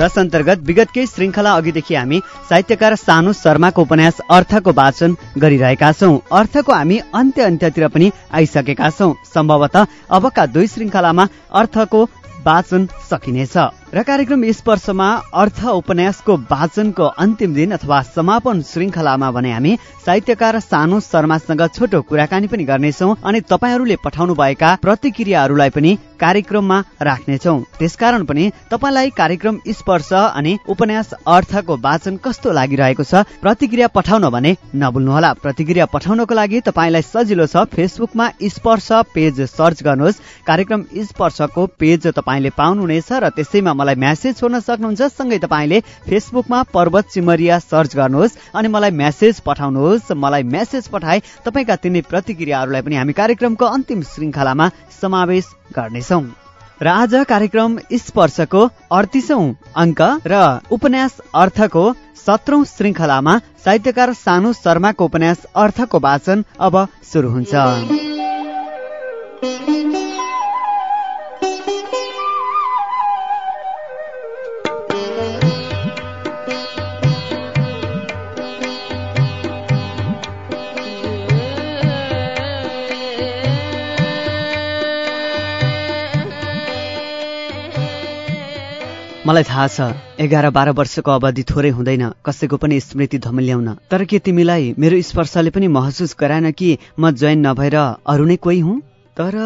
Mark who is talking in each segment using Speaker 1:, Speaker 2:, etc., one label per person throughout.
Speaker 1: जस अन्तर्गत विगतकै श्रृङ्खला अघिदेखि हामी साहित्यकार सानु शर्माको उपन्यास अर्थको वाचन गरिरहेका छौं। अर्थको हामी अन्त्य अन्त्यतिर पनि आइसकेका छौं। सम्भवतः अबका दुई श्रृङ्खलामा अर्थको वाचन सकिनेछ। र कार्यक्रम स्पर्शमा अर्थ उपन्यासको वाचनको अन्तिम दिन अथवा समापन श्रृङ्खलामा भने हामी साहित्यकार सानु शर्मासँग छोटो कुराकानी पनि गर्नेछौँ अनि तपाईँहरूले पठाउनु भएका प्रतिक्रियाहरूलाई पनि कार्यक्रममा राख्नेछौ। त्यसकारण पनि तपाईँलाई कार्यक्रम स्पर्श अनि उपन्यास अर्थको वाचन कस्तो लागिरहेको छ प्रतिक्रिया पठाउन भने नभुल्नुहोला। प्रतिक्रिया पठाउनको लागि तपाईँलाई सजिलो छ फेसबुकमा स्पर्श पेज सर्च गर्नुहोस्। कार्यक्रम स्पर्शको पेज तपाईँले पाउनुहुनेछ र त्यसैमा मलाई म्यासेज छोड्न सक्नुहुन्छ। सँगै तपाईँले फेसबुकमा पर्वत चिमरिया सर्च गर्नुहोस् अनि मलाई म्यासेज पठाउनुहोस्। मलाई म्यासेज पठाए तपाईँका तिनै प्रतिक्रियाहरूलाई पनि हामी कार्यक्रमको अन्तिम श्रृङ्खलामा समावेश गर्नेछौ। र आज कार्यक्रम स्पर्शको अडतिसौं अङ्क र उपन्यास अर्थको सत्रौं श्रृङ्खलामा साहित्यकार सानु शर्माको उपन्यास अर्थको वाचन अब सुरु हुन्छ। मलाई थाहा छ एघार बाह्र वर्षको अवधि थोरै हुँदैन कसैको पनि स्मृति धमिल्याउन। तर के तिमीलाई मेरो स्पर्शले पनि महसुस गराएन कि म जैन नभएर अरू नै कोही हुँ? तर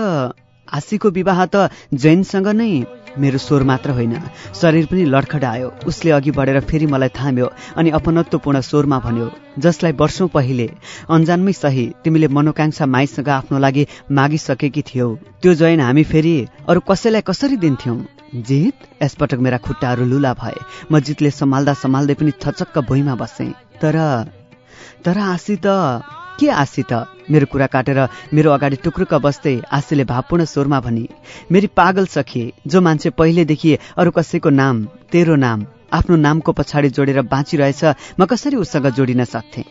Speaker 1: आशीको विवाह त जैनसँग नै मेरो स्वर मात्र होइन। शरीर पनि लडखडायो उसले अघि बढेर फेरि मलाई थाम्यो अनि अपनत्वपूर्ण स्वरमा भन्यो जसलाई वर्षौँ पहिले अन्जानमै सही तिमीले मनोकांक्षा माइसँग आफ्नो लागि मागिसकेकी थियौ। त्यो जयन हामी फेरि अरू कसैलाई कसरी दिन्थ्यौँ? जित? यसपटक मेरा खुट्टाहरू लुला भए। म जितले सम्हाल्दा सम्हाल्दै पनि थचक्क भुइँमा बसेँ। तर तर आशी त के आशी त मेरो कुरा काटेर मेरो अगाडि टुक्रुक्क बस्दै आशीले भावपूर्ण स्वरमा भनी मेरी पागल सखिए जो मान्छे पहिलेदेखि अरू कसैको नाम तेरो नाम आफ्नो नामको पछाडि जोडेर बाँचिरहेछ म कसरी उसँग जोडिन सक्थेँ?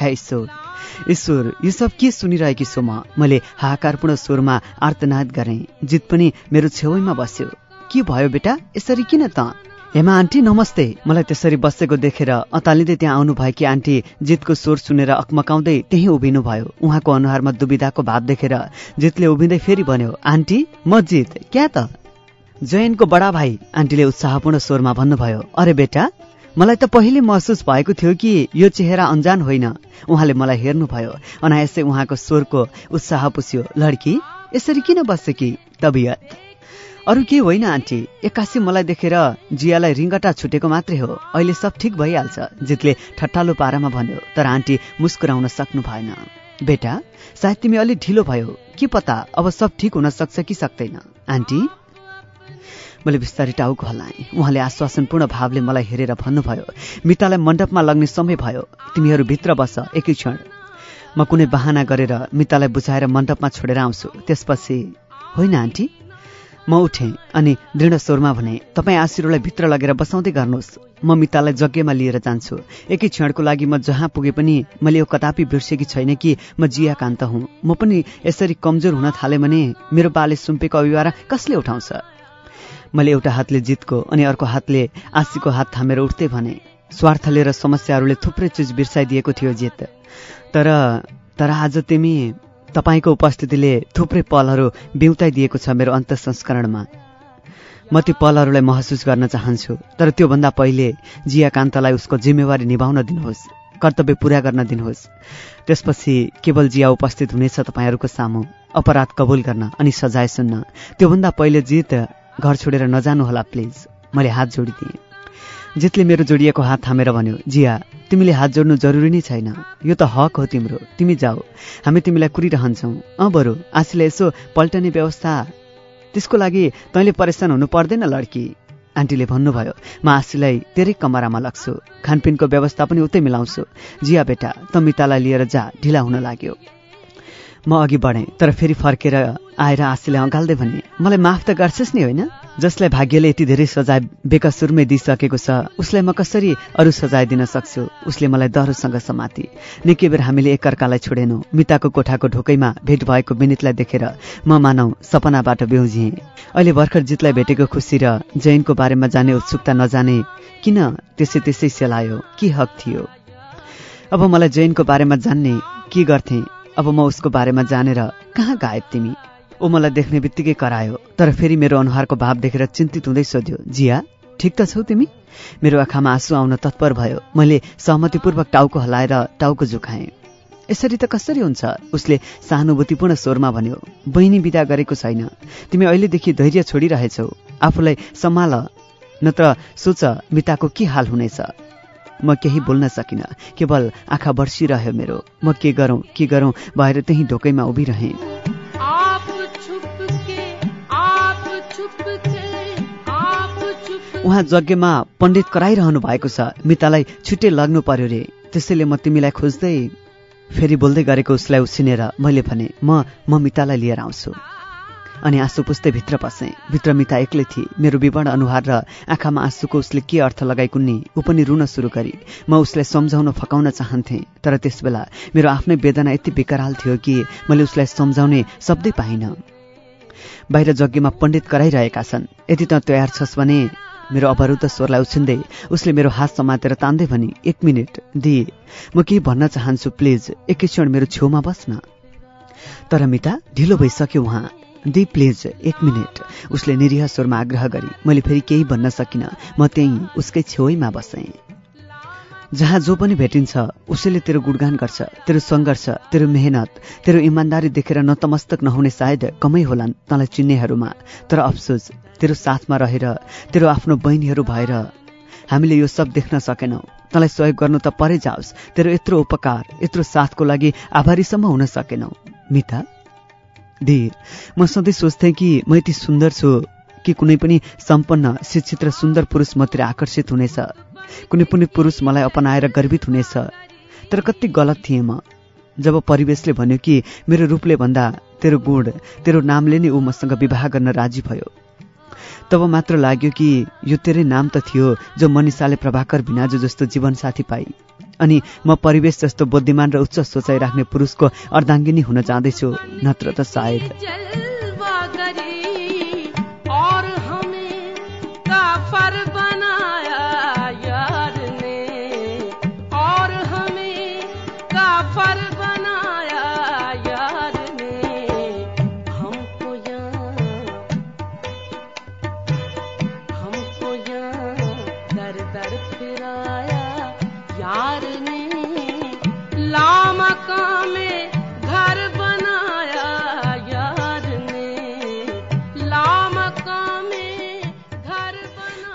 Speaker 1: हे ईश्वर ईश्वर यो सब के सुनिरहेकी छु म? मैले हाहाकारपूर्ण स्वरमा आर्तनाद गरेँ। जित पनि मेरो छेउैमा बस्यो। के भयो बेटा? यसरी किन त? हेमा आन्टी नमस्ते। मलाई त्यसरी बसेको देखेर अतालिँदै त्यहाँ आउनुभएकी आन्टी जितको स्वर सुनेर अकमकाउँदै त्यही उभिनु भयो उहाँको अनुहारमा दुविधाको भाव देखेर जितले उभिँदै फेरि भन्यो आन्टी म जित। क्या त? जयनको बडा भाइ आन्टीले उत्साहपूर्ण स्वरमा भन्नुभयो। अरे बेटा मलाई त पहिले महसुस भएको थियो कि यो चेहरा अन्जान होइन। उहाँले मलाई हेर्नुभयो। अनायसै उहाँको स्वरको उत्साह पुस्यो। लड्की यसरी किन बस्यो कि तबियत? अरू के होइन आन्टी। एक्कासी मलाई देखेर जियालाई रिङ्गटा छुटेको मात्रै हो। अहिले सब ठिक भइहाल्छ जितले ठट्टालो पारामा भन्यो। तर आन्टी मुस्कुराउन सक्नु भएन। बेटा सायद तिमी अलिक ढिलो भयो। के पत्ता अब सब ठिक हुन सक्छ कि सक्दैन? आन्टी? मैले बिस्तारै टाउको हल्लाएँ। उहाँले आश्वासनपूर्ण भावले मलाई हेरेर भन्नुभयो मितालाई मण्डपमा लग्ने समय भयो। तिमीहरू भित्र बस एकै क्षण। म कुनै बहाना गरेर मितालाई बुझाएर मण्डपमा छोडेर आउँछु। त्यसपछि होइन आन्टी? म उठेँ अनि दृढ स्वरमा भने तपाईँ आशिरोलाई भित्र लगेर बसाउँदै गर्नुहोस्। म मितालाई जग्गेमा लिएर जान्छु। एकै क्षणको लागि म जहाँ पुगे पनि मैले यो कदापि बिर्सेकी छैन कि म जिया कान्त हुँ। म पनि यसरी कमजोर हुन थालेँ भने मेरो बाले सुम्पेको अभिवारा कसले उठाउँछ? मैले एउटा हातले जितको अनि अर्को हातले आशीको हात थामेर उठ्दै भने स्वार्थले र समस्याहरूले थुप्रै चिज बिर्साइदिएको थियो जित तर तर आज तिमी तपाईँको उपस्थितिले थुप्रै पलहरू बिउताइदिएको छ मेरो अन्त संस्करणमा म ती पलहरूलाई महसुस गर्न चाहन्छु तर त्योभन्दा पहिले जिया कान्तलाई उसको जिम्मेवारी निभाउन दिनुहोस् कर्तव्य पुरा गर्न दिनुहोस्। त्यसपछि केवल जिया उपस्थित हुनेछ तपाईँहरूको सामु अपराध कबुल गर्न अनि सजाय सुन्न। त्योभन्दा पहिले जित घर छोडेर नजानुहोला प्लिज। मैले हात जोडिदिएँ। जितले मेरो जोडिएको हात थामेर भन्यो जिया तिमीले हात जोड्नु जरुरी नै छैन। यो त हक हो तिम्रो। तिमी जाऊ। हामी तिमीलाई कुरिरहन्छौ। अँ बरु आशीले यसो पल्टने व्यवस्था। त्यसको लागि तैँले परेशान हुनु पर्दैन लड्की। आन्टीले भन्नुभयो म आशीलाई तेरै कमरामा लग्छु। खानपिनको व्यवस्था पनि उतै मिलाउँछु। जिया बेटा त मितालाई लिएर जा। ढिला हुन लाग्यो। म अघि बढेँ तर फेरि फर्केर आएर आशीलाई अँगाल्दै भने मलाई माफ त गर्छस् नि होइन? जसलाई भाग्यले यति धेरै सजाय बेकसुरमै दिइसकेको छ उसलाई म कसरी अरू सजाय दिन सक्छु? उसले मलाई दह्रोसँग समाति। निकै बेर हामीले एकअर्कालाई छोडेनौँ। मिताको कोठाको ढोकैमा भेट भएको विनितलाई देखेर म मानौ सपनाबाट बेउजिएँ। अहिले भर्खर जितलाई भेटेको खुसी र जैनको बारेमा जाने उत्सुकता नजाने किन त्यसै त्यसै सेलायो? के हक थियो? अब मलाई जैनको बारेमा जान्ने के गर्थे? अब म उसको बारेमा जानेर कहाँ गायब तिमी? ऊ मलाई देख्ने बित्तिकै करायो तर फेरि मेरो अनुहारको भाव देखेर चिन्तित हुँदै सोध्यो जिया ठिक त छौ तिमी? मेरो आँखामा आँसु आउन तत्पर भयो। मैले सहमतिपूर्वक टाउको हलाएर टाउको झुकाएँ। यसरी त कसरी हुन्छ? उसले सहानुभूतिपूर्ण स्वरमा भन्यो बहिनी विदा गरेको छैन। तिमी अहिलेदेखि धैर्य छोडिरहेछौ। आफूलाई सम्हाल नत्र सोच मिताको के हाल हुनेछ? म केही बोल्न सकिनँ। केवल आँखा बर्सिरह्यो मेरो। म के गरौँ के गरौँ भएर त्यही ढोकैमा उभिरहेँ। उहाँ यज्ञमा पण्डित कराइरहनु भएको छ। मितालाई छुट्टै लग्नु पर्यो रे। त्यसैले म तिमीलाई खोज्दै फेरि बोल्दै गरेको उसलाई उसिनेर मैले भने म म मितालाई लिएर आउँछु। अनि आँसु पुस्दै भित्र पसेँ। भित्र मिता एक्लै थिए। मेरो विवर्ण अनुहार र आँखामा आँसुको उसले के अर्थ लगाइकुन्ने ऊ पनि रुन सुरु गरी। म उसलाई सम्झाउन फकाउन चाहन्थेँ तर त्यसबेला मेरो आफ्नै वेदना यति बेकराल थियो कि मैले उसलाई सम्झाउने शब्दै पाइनँ। बाहिर जग्गेमा पण्डित कराइरहेका छन्। यदि त तयार छस् भने मेरो अवरुद्ध स्वरलाई उछिन्दै उसले मेरो हात समातेर तान्दै भने एक मिनट दिए म केही भन्न चाहन्छु प्लिज। एकै क्षण मेरो छेउमा बस्न। तर मिता ढिलो भइसक्यो उहाँ। दि प्लिज एक मिनट उसले निरीह स्वरमा आग्रह गरी मैले फेरि केही भन्न सकिनँ। म त्यहीँ उसकै छेउैमा बसेँ। जहाँ जो पनि भेटिन्छ उसैले तेरो गुणगान गर्छ तेरो सङ्घर्ष तेरो मेहनत तेरो इमान्दारी देखेर नतमस्तक नहुने सायद कमै होलान् तँलाई चिन्नेहरूमा। तर अफसोस तेरो साथमा रहेर तेरो आफ्नो बहिनीहरू भएर हामीले यो सब देख्न सकेनौँ। तँलाई सहयोग गर्नु त परै जाओस्। तेरो यत्रो उपकार यत्रो साथको लागि आभारीसम्म हुन सकेनौ। मिता? दि। म सधैँ सोच्थेँ कि म यति सुन्दर छु कि कुनै पनि सम्पन्न शिक्षित र सुन्दर पुरुष मतिर आकर्षित हुनेछ। कुनै पनि पुरुष मलाई अपनाएर गर्वित हुनेछ। तर कति गलत थिएँ म। जब परिवेशले भन्यो कि मेरो रूपले भन्दा तेरो गुण तेरो नामले नै ऊ मसँग विवाह गर्न राजी भयो। तब मात्र लाग्यो कि यो तेरै नाम त थियो जो मनिषाले प्रभाकर भिनाजु जस्तो जीवनसाथी पाई। अनि म परिवेश जस्तो बुद्धिमान र उच्च सोचाइ राख्ने पुरुषको अर्धाङ्गिनी हुन जाँदैछु नत्र त सायद।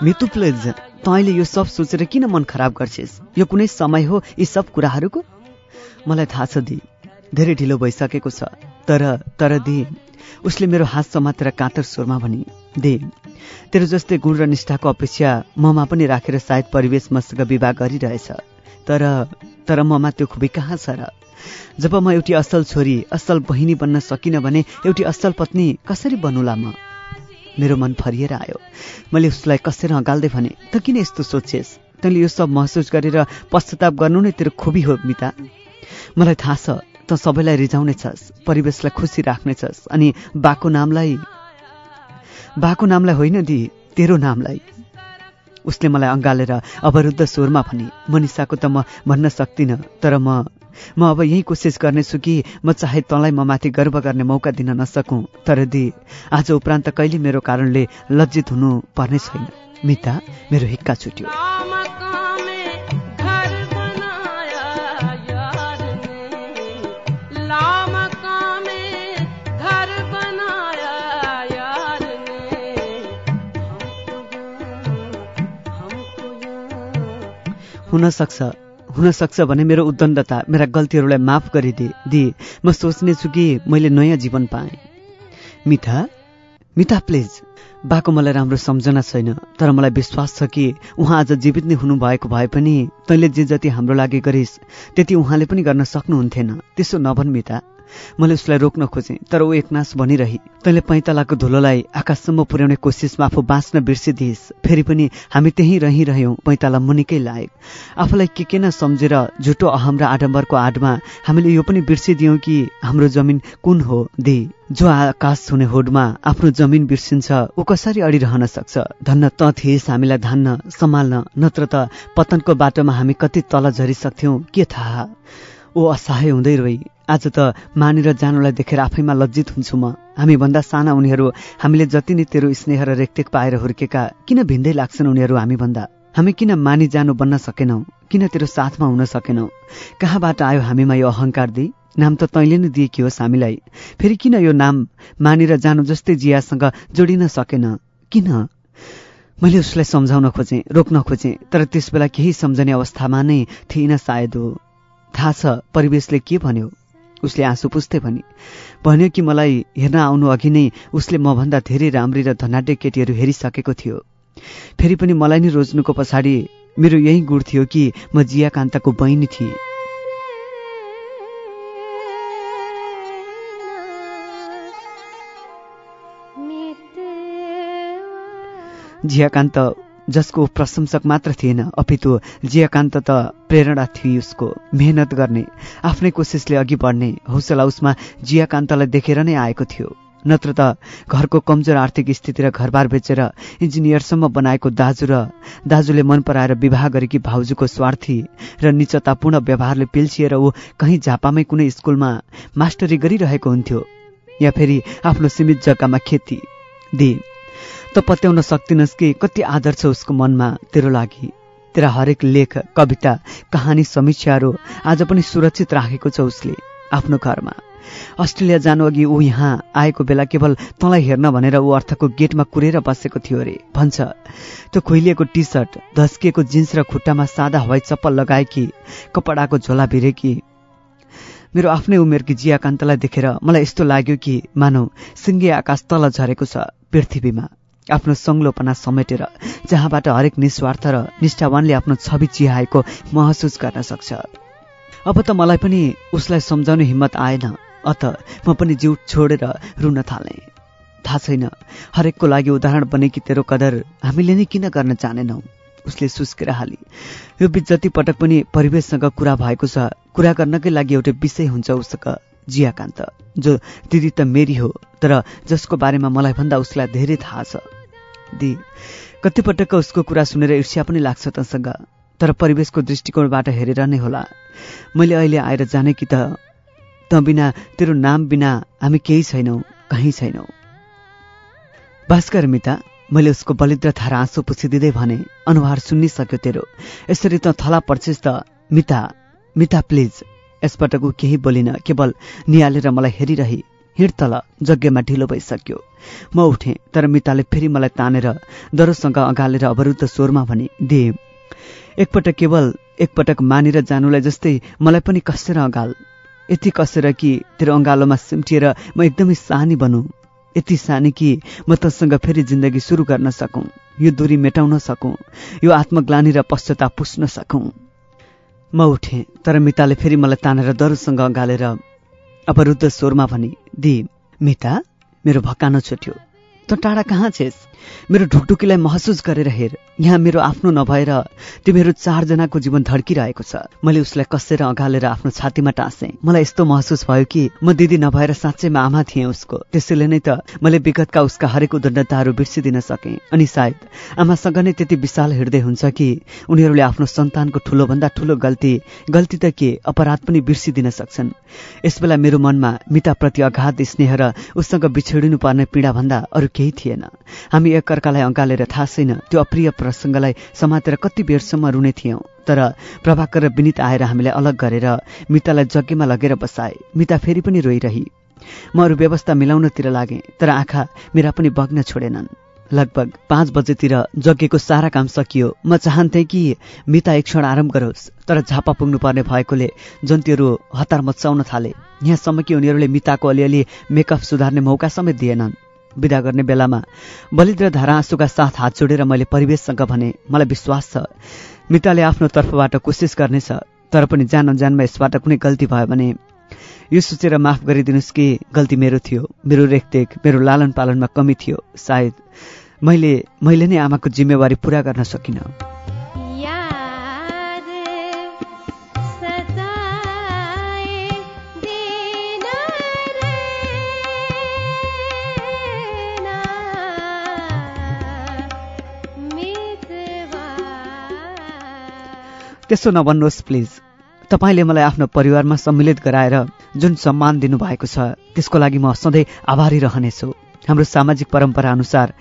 Speaker 1: मितु प्लेज तैँले यो सब सोचेर किन मन खराब गर्छेस्? यो कुनै समय हो यी सब कुराहरूको? मलाई थाहा छ दि धेरै ढिलो भइसकेको छ तर तर दि उसले मेरो हात समातेर कातर स्वरमा भनी दे तेरो जस्तै गुण र निष्ठाको अपेक्षा ममा पनि राखेर सायद परिवेश मसँग विवाह गरिरहेछ। तर तर ममा त्यो खुबी कहाँ छ र? जब म एउटी असल छोरी असल बहिनी बन्न सकिनँ भने एउटी असल पत्नी कसरी बनुला म? मेरो मन फरिएर आयो। मैले उसलाई कसेर अँगाल्दै भने त किन यस्तो सोचेस् तैँले यो सब महसुस गरेर पश्चाताप गर्नु नै तेरो खुबी हो मिता। मलाई थाहा छ त सबैलाई रिझाउने छस् परिवेशलाई खुसी राख्नेछस् अनि बाको नामलाई बाको नामलाई होइन दि तेरो नामलाई। उसले मलाई अँगालेर अवरुद्ध स्वरमा भने मनिषाको त म भन्न सक्दिनँ तर म म अब यही कोसिस गर्नेछु कि म चाहे तँलाई म माथि गर्व गर्ने मौका दिन नसकौँ तर दि आज उपरान्त कहिले मेरो कारणले लज्जित हुनु पर्ने छैन। मिता मेरो हिक्का छुट्यो। हुन सक्छ हुन सक्छ भने मेरो उद्दण्डता मेरा गल्तीहरूलाई माफ गरिदिए दिए म सोच्नेछु कि मैले नयाँ जीवन पाएँ। मिठा? मिठा प्लिज। बाको मलाई राम्रो सम्झना छैन तर मलाई विश्वास छ कि उहाँ आज जीवित नै हुनुभएको भए पनि तैँले जे जति हाम्रो लागि गरिस् त्यति उहाँले पनि गर्न सक्नुहुन्थेन। त्यसो नभन् मिता मैले उसलाई रोक्न खोजेँ तर ऊ एकनाश भनिरही तैँले पैँतालाको धुलोलाई आकाशसम्म पुर्याउने कोसिसमा आफू बाँच्न बिर्सिदिइस् फेरि पनि हामी त्यहीँ रहिरह्यौँ पैँताला मुनिकै लायक। आफूलाई के के न सम्झेर झुटो अहम र आडम्बरको आडमा हामीले यो पनि बिर्सिदियौँ कि हाम्रो जमिन कुन हो दे। जो आकाश हुने होडमा आफ्नो जमिन बिर्सिन्छ ऊ कसरी अडिरहन सक्छ? धन्न त थिएस् हामीलाई धान्न सम्हाल्न नत्र त पतनको बाटोमा हामी कति तल झरिसक्थ्यौँ के थाहा? ऊ असहाय हुँदै रोइ आज त मानेर जानुलाई देखेर आफैमा लज्जित हुन्छु म। हामीभन्दा साना उनीहरू हामीले जति नै तेरो स्नेह र रेखदेख पाएर हुर्केका किन भिन्दै लाग्छन् उनीहरू हामीभन्दा हामी किन मानि जानु बन्न सकेनौ? किन तेरो साथमा हुन सकेनौ? कहाँबाट आयो हामीमा यो अहङ्कार दिई नाम त तैँले नै दिएकी होस् हामीलाई। फेरि किन यो नाम मानेर जानु जस्तै जियासँग जोडिन सकेन? किन? मैले उसलाई सम्झाउन खोजेँ रोक्न खोजेँ तर त्यस बेला केही सम्झने अवस्थामा नै थिइन सायद हो थाहा छ परिवेशले के भन्यो? उसले आँसु पुस्दै भने भन्यो कि मलाई हेर्न आउनु अघि नै उसले मभन्दा धेरै राम्री र धनाड्य केटीहरू हेरिसकेको थियो। फेरि पनि मलाई नै रोज्नुको पछाडि मेरो यही गुण थियो कि म जियाकान्तको बहिनी थिएँ। जियाकान्त जसको प्रशंसक मात्र थिएन अपितु जियाकान्त त प्रेरणा थियो उसको मेहनत गर्ने आफ्नै कोसिसले अघि बढ्ने हौसला उसमा जियाकान्तलाई देखेर नै आएको थियो। नत्र त घरको कमजोर आर्थिक स्थिति र घरबार बेचेर इन्जिनियरसम्म बनाएको दाजु र दाजुले मन पराएर विवाह गरेकी भाउजूको स्वार्थी र निचतापूर्ण व्यवहारले पिल्छिएर ऊ कहीँ झापामै कुनै स्कुलमा मास्टरी गरिरहेको हुन्थ्यो। या फेरि आफ्नो सीमित जग्गामा खेती। दिए त पत्याउन सक्दिनस् कि कति आदर छ उसको मनमा तेरो लागि। तेरा हरेक लेख कविता कहानी समीक्षाहरू आज पनि सुरक्षित राखेको छ उसले आफ्नो घरमा। अस्ट्रेलिया जानु अघि ऊ यहाँ आएको बेला केवल तँलाई हेर्न भनेर ऊ अर्थको गेटमा कुरेर बसेको थियो अरे। भन्छ त्यो खुइलिएको टी सर्ट धस्किएको जिन्स र खुट्टामा सादा हवाई चप्पल लगाएकी कपडाको झोला भिरेकी मेरो आफ्नै उमेरकी जियाकान्तलाई देखेर मलाई यस्तो लाग्यो कि मानौ सिङ्गे आकाश तल झरेको छ। पृथ्वीमा आफ्नो सङ्लोपना समेटेर जहाँबाट हरेक निस्वार्थ र निष्ठावानले आफ्नो छवि चिहाएको महसुस गर्न सक्छ। अब त मलाई पनि उसलाई सम्झाउने हिम्मत आएन। अत म पनि जिउ छोडेर रुन थालेँ। थाहा छैन हरेकको लागि उदाहरण बनेकी तेरो कदर हामीले नै किन गर्न जानेनौ उसले सुस्केर हाली। यो बिच जति पटक पनि परिवेशसँग कुरा भएको छ कुरा गर्नकै लागि एउटै विषय हुन्छ उसक। जियाकान्त जो दिदी त मेरी हो तर जसको बारेमा मलाई भन्दा उसलाई धेरै थाहा छ। दि कतिपटक उसको कुरा सुनेर ईर्ष्या पनि लाग्छ तसँग तर परिवेशको दृष्टिकोणबाट हेरेर नै होला। मैले अहिले आएर जाने कि त त बिना तेरो नाम बिना हामी केही छैनौ कहीँ छैनौ। भास्कर मिता मैले उसको बलिद्र थारा आँसु पुछिदिँदै भने अनुहार सुन्निसक्यो तेरो। यसरी त थला पर्छिस् त मिता मिता प्लिज। यसपटक ऊ केही बोलिन केवल निहालेर मलाई हेरिरही हिँड तल जग्गेमा ढिलो भइसक्यो। म उठेँ तर मिताले फेरि मलाई तानेर दरोसँग अँगालेर अवरुद्ध स्वरमा भने दे। एकपटक केवल एकपटक मानेर जानुलाई जस्तै मलाई पनि कसेर अँगाल। यति कसेर कि तेरो अँगालोमा सिम्टिएर म एकदमै सानी बनौँ। यति सानी कि म तसँग फेरि जिन्दगी सुरु गर्न सकौँ। यो दूरी मेटाउन सकौँ। यो आत्मग्लानी र पश्चाताप पुस्न सकौँ। म उठेँ तर मिताले फेरि मलाई तानेर दरुसँग अँगालेर अपरुद्ध स्वरमा भने दि मिता मेरो भक्कानो छुट्यो। टाढा कहाँ छेस्? मेरो ढुकढुकीलाई महसुस गरेर हेर। यहाँ मेरो आफ्नो नभएर तिमीहरू चारजनाको जीवन धड्किरहेको छ। मैले उसलाई कसेर अँगालेर आफ्नो छातीमा टाँसेँ। मलाई यस्तो महसुस भयो कि म दिदी नभएर साँच्चैमा आमा थिएँ उसको। त्यसैले नै त मैले विगतका उसका हरेक उदण्डताहरू बिर्सिदिन सकेँ। अनि सायद आमासँग नै त्यति विशाल हृदय हुन्छ कि उनीहरूले आफ्नो सन्तानको ठुलोभन्दा ठुलो गल्ती गल्ती त के अपराध पनि बिर्सिदिन सक्छन्। यसबेला मेरो मनमा मिताप्रति अगाध स्नेह र बिछोडिनु पर्ने पीडाभन्दा अरू केही थिएन। हामी एकअर्कालाई अँगालेर थाहा छैन। त्यो अप्रिय प्रसङ्गलाई समातेर कति बेरसम्म रुने थियौँ। तर प्रभाकर र विनित आएर हामीलाई अलग गरेर मितालाई जग्गेमा लगेर बसाए। मिता फेरि पनि रोइरही। म अरू व्यवस्था मिलाउनतिर लागेँ तर आँखा मेरा पनि बग्न छोडेनन्। लगभग पाँच बजेतिर जग्गेको सारा काम सकियो। म चाहन्थेँ कि मिता एक क्षण आराम गरोस् तर झापा पुग्नुपर्ने भएकोले जन्तीहरू हतार मचाउन थाले। यहाँसम्म कि उनीहरूले मिताको अलिअलि मेकअप सुधार्ने मौका समेत दिएनन्। विदा गर्ने बेलामा बलिद्र धारा आँसुका साथ हात जोडेर मैले परिवेशसँग भने मलाई विश्वास छ। मिताले आफ्नो तर्फबाट कोसिस गर्नेछ तर पनि जान अनजानमा यसबाट कुनै गल्ती भयो भने यो सोचेर माफ गरिदिनुहोस् कि गल्ती मेरो थियो। मेरो रेखदेख मेरो लालन पालनमा कमी थियो। सायद मैले मैले नै आमाको जिम्मेवारी पुरा गर्न सकिनँ। त्यसो नभन्नुहोस् प्लिज तपाईँले मलाई आफ्नो परिवारमा सम्मिलित गराएर जुन सम्मान दिनुभएको छ त्यसको लागि म सधैँ आभारी रहनेछु। हाम्रो सामाजिक परम्परा अनुसार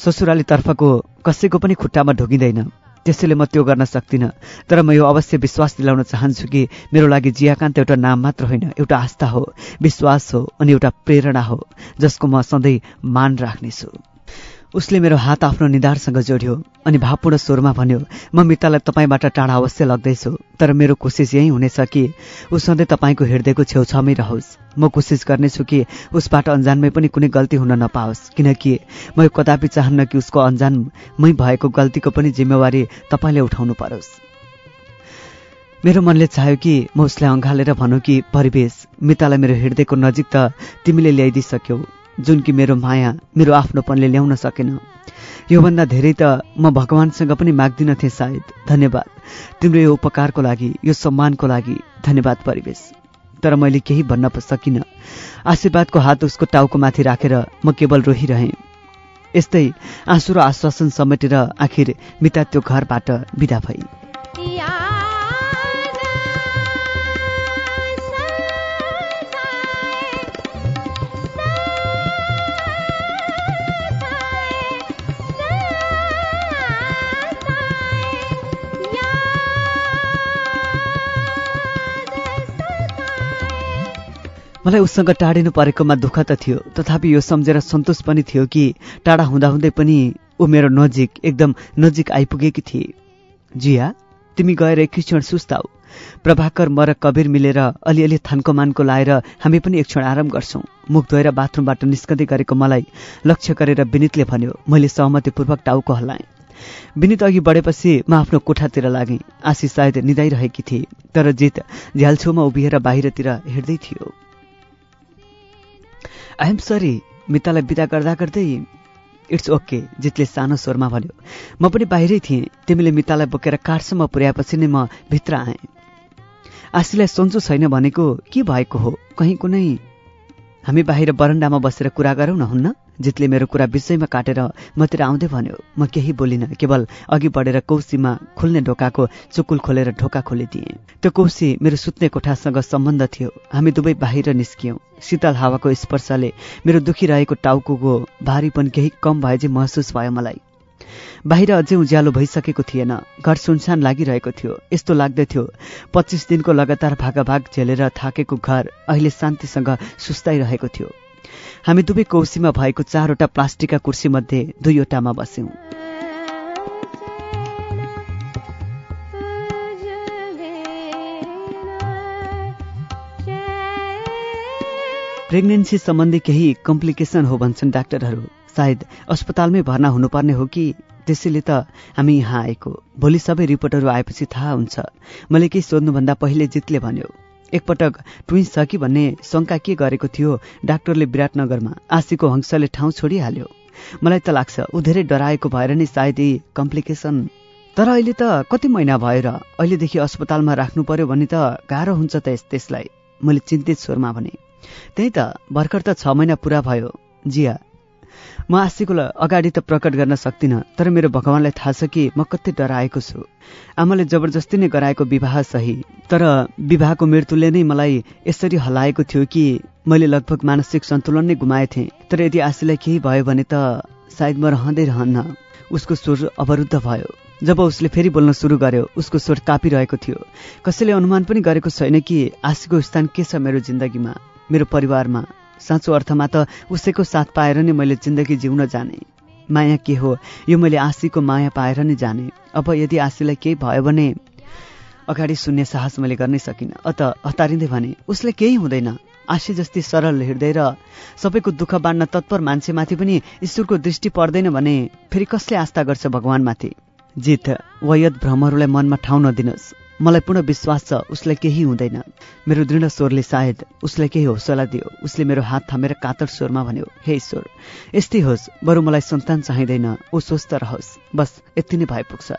Speaker 1: ससुराली तर्फको कसैको पनि खुट्टामा ढोगिँदैन। त्यसैले म त्यो गर्न सक्दिनँ। तर म यो अवश्य विश्वास दिलाउन चाहन्छु कि मेरो लागि जियाकान्त एउटा नाम मात्र होइन एउटा आस्था हो। विश्वास हो अनि एउटा प्रेरणा हो जसको म सधैँ मान राख्नेछु। उसले मेरो हात आफ्नो निधारसँग जोड्यो अनि भावपूर्ण स्वरमा भन्यो म मितालाई तपाईँबाट टाढा अवश्य लग्दैछु तर मेरो कोसिस यही हुनेछ कि ऊ सधैँ तपाईँको हृदयको छेउछाउमै रहोस्। म कोसिस गर्नेछु कि उसबाट अन्जानमै पनि कुनै गल्ती हुन नपाओस् किनकि म यो कदापि चाहन्न कि उसको अन्जानमै भएको गल्तीको पनि जिम्मेवारी तपाईँले उठाउनु परोस्। मेरो मनले चाह्यो कि म उसलाई अँगालेर भनौँ कि परिवेश मितालाई मेरो हृदयको नजिक त तिमीले ल्याइदिइसक्यौ। जुन कि मेरो माया मेरो आफ्नोपनले ल्याउन सकेन। योभन्दा धेरै त म भगवान्सँग पनि माग्दिनथे सायद। धन्यवाद। तिम्रो यो उपकारको लागि यो सम्मानको लागि धन्यवाद परिवेश। तर मैले केही भन्न सकिनँ। आशीर्वादको हात उसको टाउको माथि राखेर म केवल रोहिरहेँ। यस्तै आँसु र आश्वासन समेटेर आखिर मिता त्यो घरबाट विदा भई। मलाई उसँग टाढिनु परेकोमा दुःख त थियो। तथापि यो सम्झेर सन्तोष पनि थियो कि टाढा हुँदाहुँदै पनि ऊ मेरो नजिक एकदम नजिक आइपुगेकी थिए। जिया तिमी गएर एक क्षण सुस्ताऊ प्रभाकर म र कवीर मिलेर अलिअलि थानको मानको लाएर हामी पनि एक क्षण आराम गर्छौँ। मुख धोएर बाथरुमबाट निस्कँदै गरेको मलाई लक्ष्य गरेर विनितले भन्यो मैले सहमतिपूर्वक टाउको हल्लाएँ। विनित अघि बढेपछि म आफ्नो कोठातिर लागेँ। आशी सायद निदाइरहेकी थिए तर जित झ्यालछेउमा उभिएर बाहिरतिर हेर्दै थियो। आइएम सरी मितालाई बिदा गर्दा गर्दै इट्स ओके जितले सानो स्वरमा भन्यो। म पनि बाहिरै थिएँ तिमीले मितालाई बोकेर काठसम्म पुर्याएपछि नै म भित्र आएँ। आशीलाई सन्चो छैन भनेको के भएको हो? कहीँ कुनै हामी बाहिर बरन्डामा बसेर कुरा गरौँ न हुन्न? जितले मेरो कुरा विषयमा काटेर मतिर आउँदै भन्यो म केही बोलिनँ केवल अघि बढेर कौशीमा खुल्ने ढोकाको चुकुल खोलेर ढोका खोलिदिएँ। त्यो कौशी मेरो सुत्ने कोठासँग सम्बन्ध थियो। हामी दुवै बाहिर निस्कियौँ। शीतल हावाको स्पर्शले मेरो दुखिरहेको टाउको भारीपन केही कम भए चाहिँ महसुस भयो मलाई। बाहिर अझै उज्यालो भइसकेको थिएन। घर सुनसान लागिरहेको थियो। यस्तो लाग्दथ्यो पच्चिस दिनको लगातार भागाभाग झेलेर थाकेको घर अहिले शान्तिसँग सुस्ताइरहेको थियो। हामी दुवै कौसीमा भएको चारवटा प्लास्टिकका कुर्सीमध्ये दुईवटामा बस्यौँ। प्रेग्नेन्सी सम्बन्धी केही कम्प्लिकेसन हो भन्छन् डाक्टरहरू। सायद अस्पतालमै भर्ना हुनुपर्ने हो कि? त्यसैले त हामी यहाँ आएको। भोलि सबै रिपोर्टहरू आएपछि थाहा हुन्छ। मैले केही सोध्नुभन्दा पहिले जितले भन्यो एकपटक ट्विन्स छ कि भन्ने शङ्का के गरेको थियो डाक्टरले विराटनगरमा? आशीको हंसले ठाउँ छोडिहाल्यो। मलाई त लाग्छ ऊ धेरै डराएको भएर नै सायद यी कम्प्लिकेसन। तर अहिले त कति महिना भएर अहिलेदेखि अस्पतालमा राख्नु पर्यो भने त गाह्रो हुन्छ त यस त्यसलाई। मैले चिन्तित स्वरमा भने त्यही त भर्खर त छ महिना पुरा भयो। जिया म आशीको अगाडि त प्रकट गर्न सक्दिनँ तर मेरो भगवान्लाई थाहा छ कि म कति डराएको छु। आमाले जबरजस्ती नै गराएको विवाह सही तर विवाहको मृत्युले नै मलाई यसरी हलाएको थियो कि मैले लगभग मानसिक सन्तुलन नै गुमाएथेँ तर यदि आशीलाई केही भयो भने त सायद म रहँदै रहन्न। उसको स्वर अवरुद्ध भयो। जब उसले फेरि बोल्न सुरु गर्यो उसको स्वर कापिरहेको थियो। कसैले अनुमान पनि गरेको छैन कि आशीको स्थान के छ मेरो जिन्दगीमा मेरो परिवारमा। साँचो अर्थमा त उसैको साथ पाएर नै मैले जिन्दगी जिउन जाने। माया के हो? यो मैले आशीको माया पाएर नै जाने। अब यदि आशीलाई केही भयो भने? अगाडि सुन्ने साहस मैले गर्नै सकिनँ। अत हतारिँदै भने उसले केही हुँदैन। आशी जस्तै सरल हृदय र सबैको दुःख बाँड्न तत्पर मान्छेमाथि पनि ईश्वरको दृष्टि पर्दैन भने फेरि कसले आस्था गर्छ भगवान्माथि? जित वयद भ्रमहरूलाई मनमा ठाउँ नदिनुहोस्। मलाई पूर्ण विश्वास छ उसलाई केही हुँदैन। मेरो दृढ स्वरले सायद उसलाई केही हौसला दियो। उसले मेरो हात थामेर कातर स्वरमा भन्यो हे ईश्वर यस्तै होस् बरु मलाई सन्तान चाहिँदैन ऊ स्वस्थ रहोस्। बस यति नै भए पुग्छ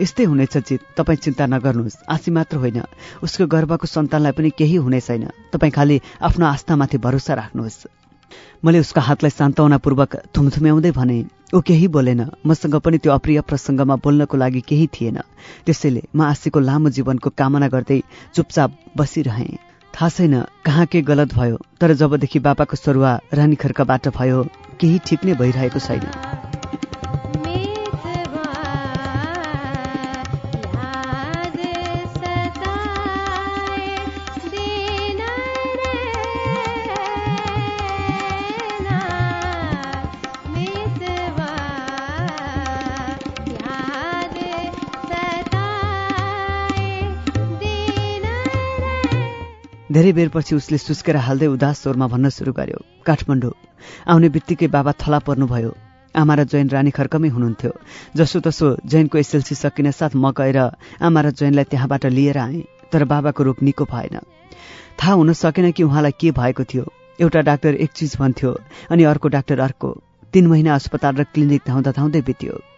Speaker 1: यस्तै हुनेछ जित तपाईँ चिन्ता नगर्नुहोस् आशी मात्र होइन। उसको गर्भको सन्तानलाई पनि केही हुने छैन। तपाईँ खालि आफ्नो आस्थामाथि भरोसा राख्नुहोस्। मैले उसको हातलाई सान्तवनापूर्वक थुमथुम्याउँदै भने ऊ केही बोलेन। मसँग पनि त्यो अप्रिय प्रसङ्गमा बोल्नको लागि केही थिएन। त्यसैले म आशीको लामो जीवनको कामना गर्दै चुपचाप बसिरहेँ। थाहा छैन कहाँ के गलत भयो तर जबदेखि बाबाको सरुवा रानी खर्कबाट भयो केही ठिक नै भइरहेको छैन। धेरै बेरपछि उसले सुस्केर हाल्दै उदास स्वरमा भन्न सुरु गर्यो। काठमाडौँ। आउने बित्तिकै बाबा थला पर्नुभयो। आमा र जैन रानी खर्कमै हुनुहुन्थ्यो। जसो तसो जैनको एसएलसी सकिने साथ म गएर आमा र जैनलाई त्यहाँबाट लिएर आएँ तर बाबाको रोग निको भएन। थाहा हुन सकेन कि उहाँलाई के भएको थियो। एउटा डाक्टर एक चिज भन्थ्यो अनि अर्को डाक्टर अर्को। तीन महिना अस्पताल र क्लिनिक धाउँदा धाउँदै बित्यो।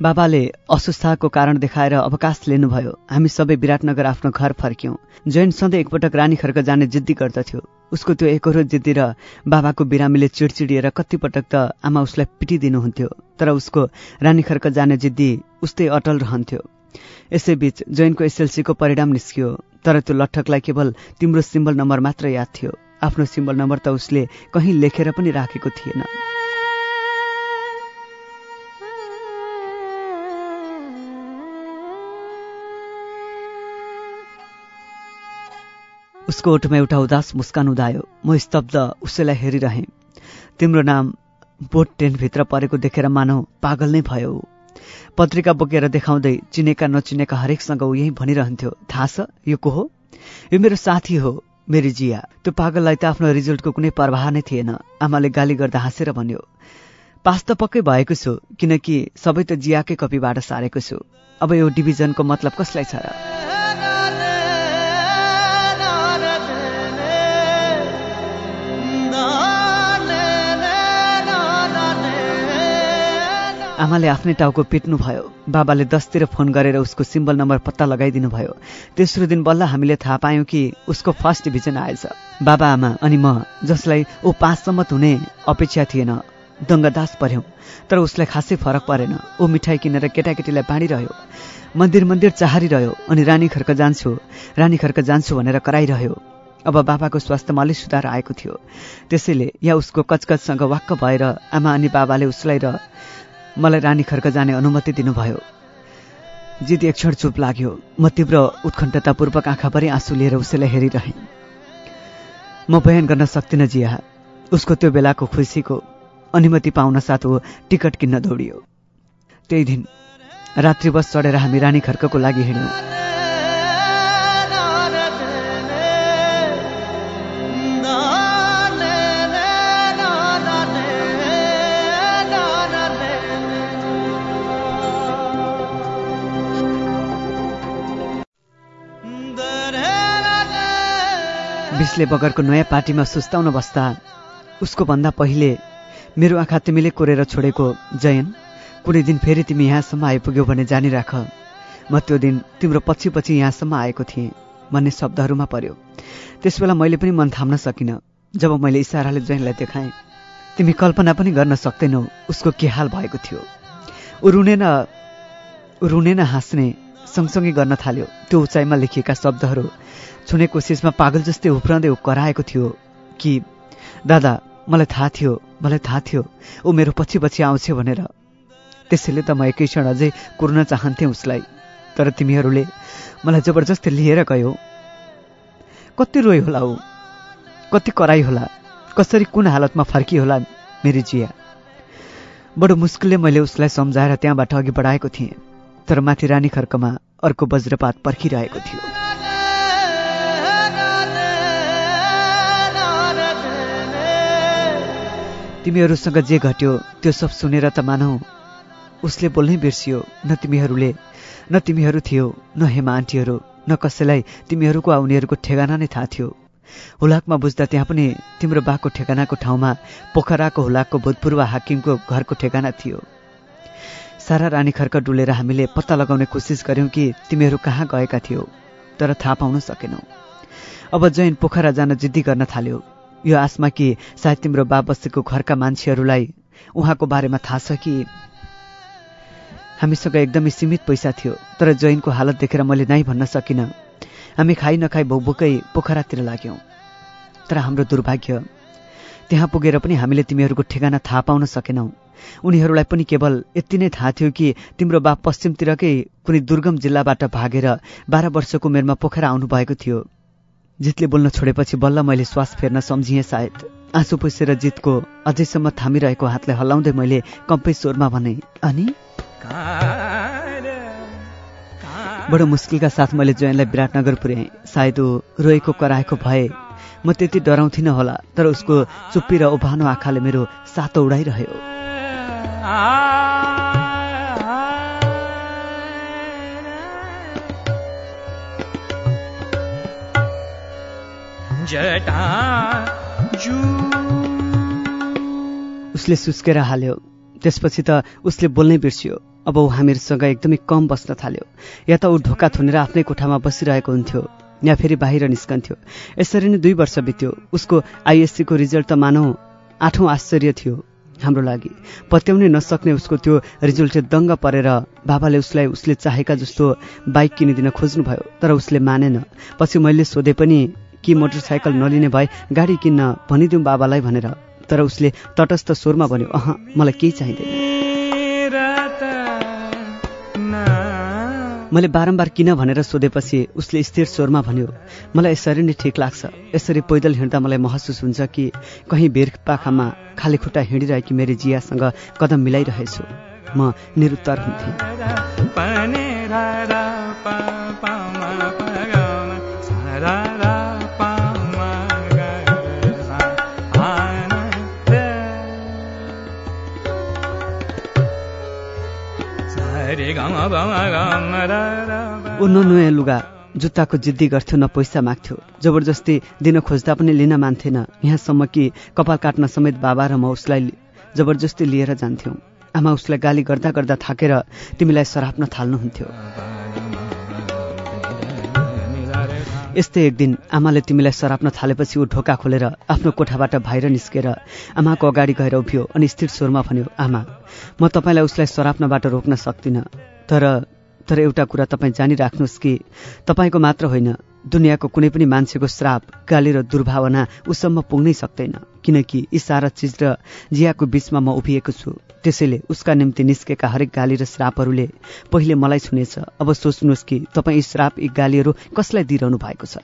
Speaker 1: बाबाले अस्वस्थताको कारण देखाएर अवकाश लिनुभयो। हामी सबै विराटनगर आफ्नो घर फर्क्यौँ। जैन सधैँ एकपटक रानी खर्क जाने जिद्दी गर्दथ्यो। उसको त्यो एकरो जिद्दी र बाबाको बिरामीले चिडचिडिएर कतिपटक त आमा उसलाई पिटिदिनुहुन्थ्यो तर उसको रानी खर्क जाने जिद्दी उस्तै अटल रहन्थ्यो। यसैबीच जैनको एसएलसीको परिणाम निस्कियो तर त्यो लट्ठकलाई केवल तिम्रो सिम्बल नम्बर मात्र याद थियो। आफ्नो सिम्बल नम्बर त उसले कहीँ लेखेर पनि राखेको थिएन। उसको ओठमा एउटा उदास मुस्कान उदायो। म स्तब्ध उसैलाई हेरिरहेँ। तिम्रो नाम बोट टेन्टभित्र परेको देखेर मानौ पागल नै भयो। पत्रिका बोकेर देखाउँदै चिनेका नचिनेका हरेकसँग ऊ यही भनिरहन्थ्यो थाहा छ यो को हो? यो मेरो साथी हो मेरी जिया। त्यो पागललाई त आफ्नो रिजल्टको कुनै प्रवाह नै थिएन। आमाले गाली गर्दा हाँसेर भन्यो पास त पक्कै भएको छु किनकि सबै त जियाकै कपीबाट सारेको छु। अब यो डिभिजनको मतलब कसलाई छ र? आमाले आफ्नै टाउको पिट्नु भयो बाबाले दसतिर फोन गरेर उसको सिम्बल नम्बर पत्ता लगाइदिनु भयो तेस्रो दिन बल्ल हामीले थाहा पायौँ कि उसको फर्स्ट डिभिजन आएछ। बाबा आमा अनि म जसलाई ऊ पाँचसम्म हुने अपेक्षा थिएन दङ्गदास पर्यौँ। तर उसलाई खासै फरक परेन। ऊ मिठाई किनेर केटाकेटीलाई बाँडिरह्यो। मन्दिर मन्दिर चाहरिरह्यो अनि रानी खर्क जान्छु रानी खर्क जान्छु भनेर कराइरह्यो। अब बाबाको स्वास्थ्यमा अलिक सुधार आएको थियो। त्यसैले यहाँ उसको कचकचसँग वाक्क भएर आमा अनि बाबाले उसलाई र मलाई रानी खर्क जाने अनुमति दिनुभयो। जित एक क्षण चुप लाग्यो। म तीव्र उत्कण्ठतापूर्वक आँखाभरि आँसु लिएर उसैलाई हेरिरहेँ। म बयान गर्न सक्दिनँ जिया। उसको त्यो बेलाको खुसीको अनुमति पाउन साथ ऊ टिकट किन्न दौडियो। त्यही दिन रात्रि बस चढेर हामी रानी खर्कको लागि हिँड्यौँ। बिस्ले बगरको नयाँ पार्टीमा सुस्ताउन बस्दा उसको भन्दा पहिले मेरो आँखा तिमीले कोरेर छोडेको जयन कुनै दिन फेरि तिमी यहाँसम्म आइपुग्यौ भने जानिराख। म त्यो दिन तिम्रो पछि पछि यहाँसम्म आएको थिएँ भन्ने शब्दहरूमा पर्यो। त्यसबेला मैले पनि मन थाम्न सकिनँ जब मैले इसाराले जयनलाई देखाएँ। तिमी कल्पना पनि गर्न सक्दैनौ उसको के हाल भएको थियो। ऊ रुनेन रुनेन हाँस्ने सँगसँगै गर्न थाल्यो। त्यो उचाइमा लेखिएका शब्दहरू छुने कोसिसमा पागल जस्तै उफ्रँदै ऊ कराएको थियो कि दादा मलाई थाहा थियो मलाई थाहा थियो। ऊ मेरो पछि पछि आउँछ भनेर। त्यसैले त म एकै क्षण अझै कुर्न चाहन्थेँ उसलाई। तर तिमीहरूले मलाई जबरजस्ती लिएर गयो। कति रोइ होला ऊ? कति कराई होला? कसरी कुन हालतमा फर्की होला मेरी जिया? बडो मुस्किलले मैले उसलाई सम्झाएर त्यहाँबाट अघि बढाएको थिएँ। तर माथि रानी खर्कमा अर्को वज्रपात पर्खिरहेको थियो। तिमीहरूसँग जे घट्यो त्यो सब सुनेर त मानौ उसले बोल्नै बिर्सियो न तिमीहरूले न तिमीहरू थियो न हेमा आन्टीहरू न कसैलाई तिमीहरूको आउनेहरूको ठेगाना नै थाहा थियो। हुलाकमा बुझ्दा त्यहाँ पनि तिम्रो बाको ठेगानाको ठाउँमा पोखराको हुलाकको भूतपूर्व हाकिमको घरको ठेगाना थियो। सारा रानी खर्क डुलेर हामीले पत्ता लगाउने कोसिस गर्यौँ कि तिमीहरू कहाँ गएका थियौ तर थाहा पाउन सकेनौ। अब जैन पोखरा जान जिद्दी गर्न थाल्यो। यो आसमा कि सायद तिम्रो बसेको घरका मान्छेहरूलाई उहाँको बारेमा थाहा छ कि हामीसँग एकदमै सीमित पैसा थियो तर जैनको हालत देखेर मैले नाइ भन्न सकिनँ। हामी खाइ नखाइ भोकभोकै पोखरातिर लाग्यौँ। तर हाम्रो दुर्भाग्य त्यहाँ पुगेर पनि हामीले तिमीहरूको ठेगाना थाहा पाउन सकेनौँ। उनीहरूलाई पनि केवल यति नै थाहा थियो कि तिम्रो बाप पश्चिमतिरकै कुनै दुर्गम जिल्लाबाट भागेर बाह्र वर्षको उमेरमा पोखरा आउनुभएको थियो। जितले बोल्न छोडेपछि बल्ल मैले श्वास फेर्न सम्झिएँ सायद। आँसु पुसेर जितको अझैसम्म थामिरहेको हातलाई हल्लाउँदै मैले कम्पै स्वरमा भने अनि? बडो मुस्किलका साथ मैले जयनलाई विराटनगर पुर्याएँ सायद ऊ रोएको कराएको भए म त्यति डराउँथिनँ होला तर उसको चुप्पी र उभानो आँखाले मेरो सातो उडाइरह्यो। उसले सुस्केर हाल्यो। त्यसपछि त उसले बोल्नै बिर्सियो। अब ऊ हामीहरूसँग एकदमै कम बस्न थाल्यो। या त ऊ ढोका थुनेर आफ्नै कोठामा बसिरहेको हुन्थ्यो या फेरि बाहिर निस्कन्थ्यो। यसरी नै दुई वर्ष बित्यो। उसको आइएससीको रिजल्ट त मानौ आठौँ आश्चर्य थियो। हाम्रो लागि। पत्याउनै नसक्ने उसको त्यो रिजल्टले दङ्ग परेर बाबाले उसलाई उसले चाहेका जस्तो बाइक किनिदिन खोज्नुभयो तर उसले मानेन। पछि मैले सोधे पनि कि मोटरसाइकल नलिने भए गाडी किन्न भनिदिउँ बाबालाई भनेर। तर उसले तटस्थ स्वरमा भन्यो अह मलाई केही चाहिँदैन। मैले बारम्बार किन भनेर सोधेपछि उसले स्थिर स्वरमा भन्यो मलाई यसरी नै ठिक लाग्छ। यसरी पैदल हिँड्दा मलाई महसुस हुन्छ कि कहीँ भिर पाखामा खाली खुट्टा हिँडिरहेकी मेरी जियासँग कदम मिलाइरहेछु। म निरुत्तर हुन्थेँ। ऊ नयाँ लुगा जुत्ताको जिद्दी गर्थ्यो न पैसा माग्थ्यो। जबरजस्ती दिन खोज्दा पनि लिन मान्थेन। यहाँसम्म कि कपाल काट्न समेत बाबा र म उसलाई जबरजस्ती लिएर जान्थ्यौँ। आमा उसलाई गाली गर्दा गर्दा थाकेर तिमीलाई सराप्न थाल्नुहुन्थ्यो। यस्तै एक दिन आमाले तिमीलाई सराप्न थालेपछि ऊ ढोका खोलेर आफ्नो कोठाबाट बाहिर निस्केर आमाको अगाडि गएर उभियो अनि स्थिर स्वरमा भन्यो आमा म तपाईँलाई उसलाई सराप्नबाट रोक्न सक्दिनँ तर तर एउटा कुरा तपाईँ जानिराख्नुहोस् कि तपाईँको मात्र होइन। दुनियाँको कुनै पनि मान्छेको श्राप गाली र दुर्भावना उसम्म पुग्नै सक्दैन। किनकि यी सारा चिज र जियाको बीचमा म उभिएको छु। त्यसैले उसका निम्ति निस्केका हरेक गाली र श्रापहरूले पहिले मलाई छुनेछ। अब सोच्नुहोस् कि तपाईँ यी श्राप यी गालीहरू कसलाई दिइरहनु भएको छ?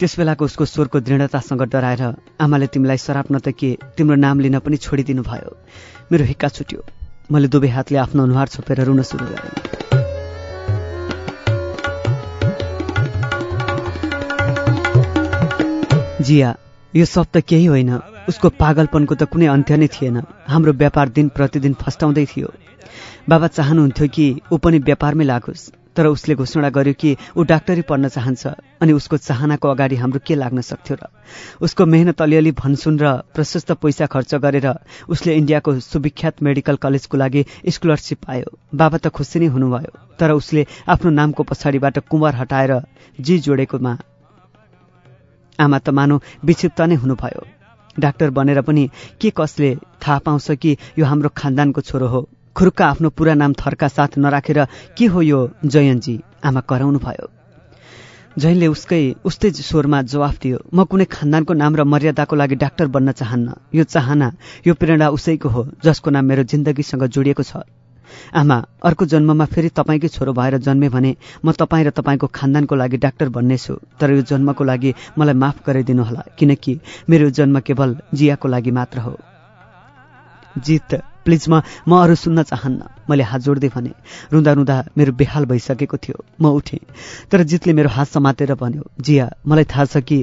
Speaker 1: त्यस बेलाको उसको स्वरको दृढतासँग डराएर आमाले तिमीलाई सराप्न त के तिम्रो नाम लिन पनि छोडिदिनु भयो मेरो हिक्का छुट्यो। मैले दुवै हातले आफ्नो अनुहार छोपेर रुन सुरु गरेँ। जिया यो सब केही होइन। उसको पागलपनको त कुनै अन्त्य नै थिएन। हाम्रो व्यापार दिन प्रतिदिन फस्टाउँदै थियो। बाबा चाहनुहुन्थ्यो कि ऊ पनि व्यापारमै लागोस् तर उसले घोषणा गर्यो कि ऊ डाक्टरी पढ्न चाहन्छ अनि उसको चाहनाको अगाडि हाम्रो के लाग्न सक्थ्यो र? उसको मेहनत अलिअलि भनसुन र प्रशस्त पैसा खर्च गरेर उसले इन्डियाको सुविख्यात मेडिकल कलेजको लागि स्कलरसिप पायो। बाबा त खुसी नै हुनुभयो तर उसले आफ्नो नामको पछाडिबाट कुमार हटाएर जी जोडेकोमा आमा त मानौ विक्षिप्त नै हुनुभयो। डाक्टर बनेर पनि के कसले थाहा पाउँछ कि यो हाम्रो खानदानको छोरो हो? खुर्का आफ्नो पुरा नाम थरका साथ नराखेर के हो यो जयनजी आमा कराउनु भयो जैनले उसकै उस्तै स्वरमा जवाफ दियो म कुनै खानदानको नाम र मर्यादाको लागि डाक्टर बन्न चाहन्न। यो चाहना यो प्रेरणा उसैको हो जसको नाम मेरो जिन्दगीसँग जोडिएको छ। आमा अर्को जन्ममा फेरि तपाईँकै छोरो भएर जन्मे भने म तपाईँ र तपाईँको खानदानको लागि डाक्टर बन्नेछु तर यो जन्मको लागि मलाई माफ गरिदिनुहोला किनकि मेरो जन्म केवल जियाको लागि मात्र हो। जित। प्लिज म म अरू सुन्न चाहन्न। मैले हात जोड्दै भने रुँदा रुँदा मेरो बेहाल भइसकेको थियो। म उठेँ। तर जितले मेरो हात समातेर भन्यो जिया मलाई थाहा छ कि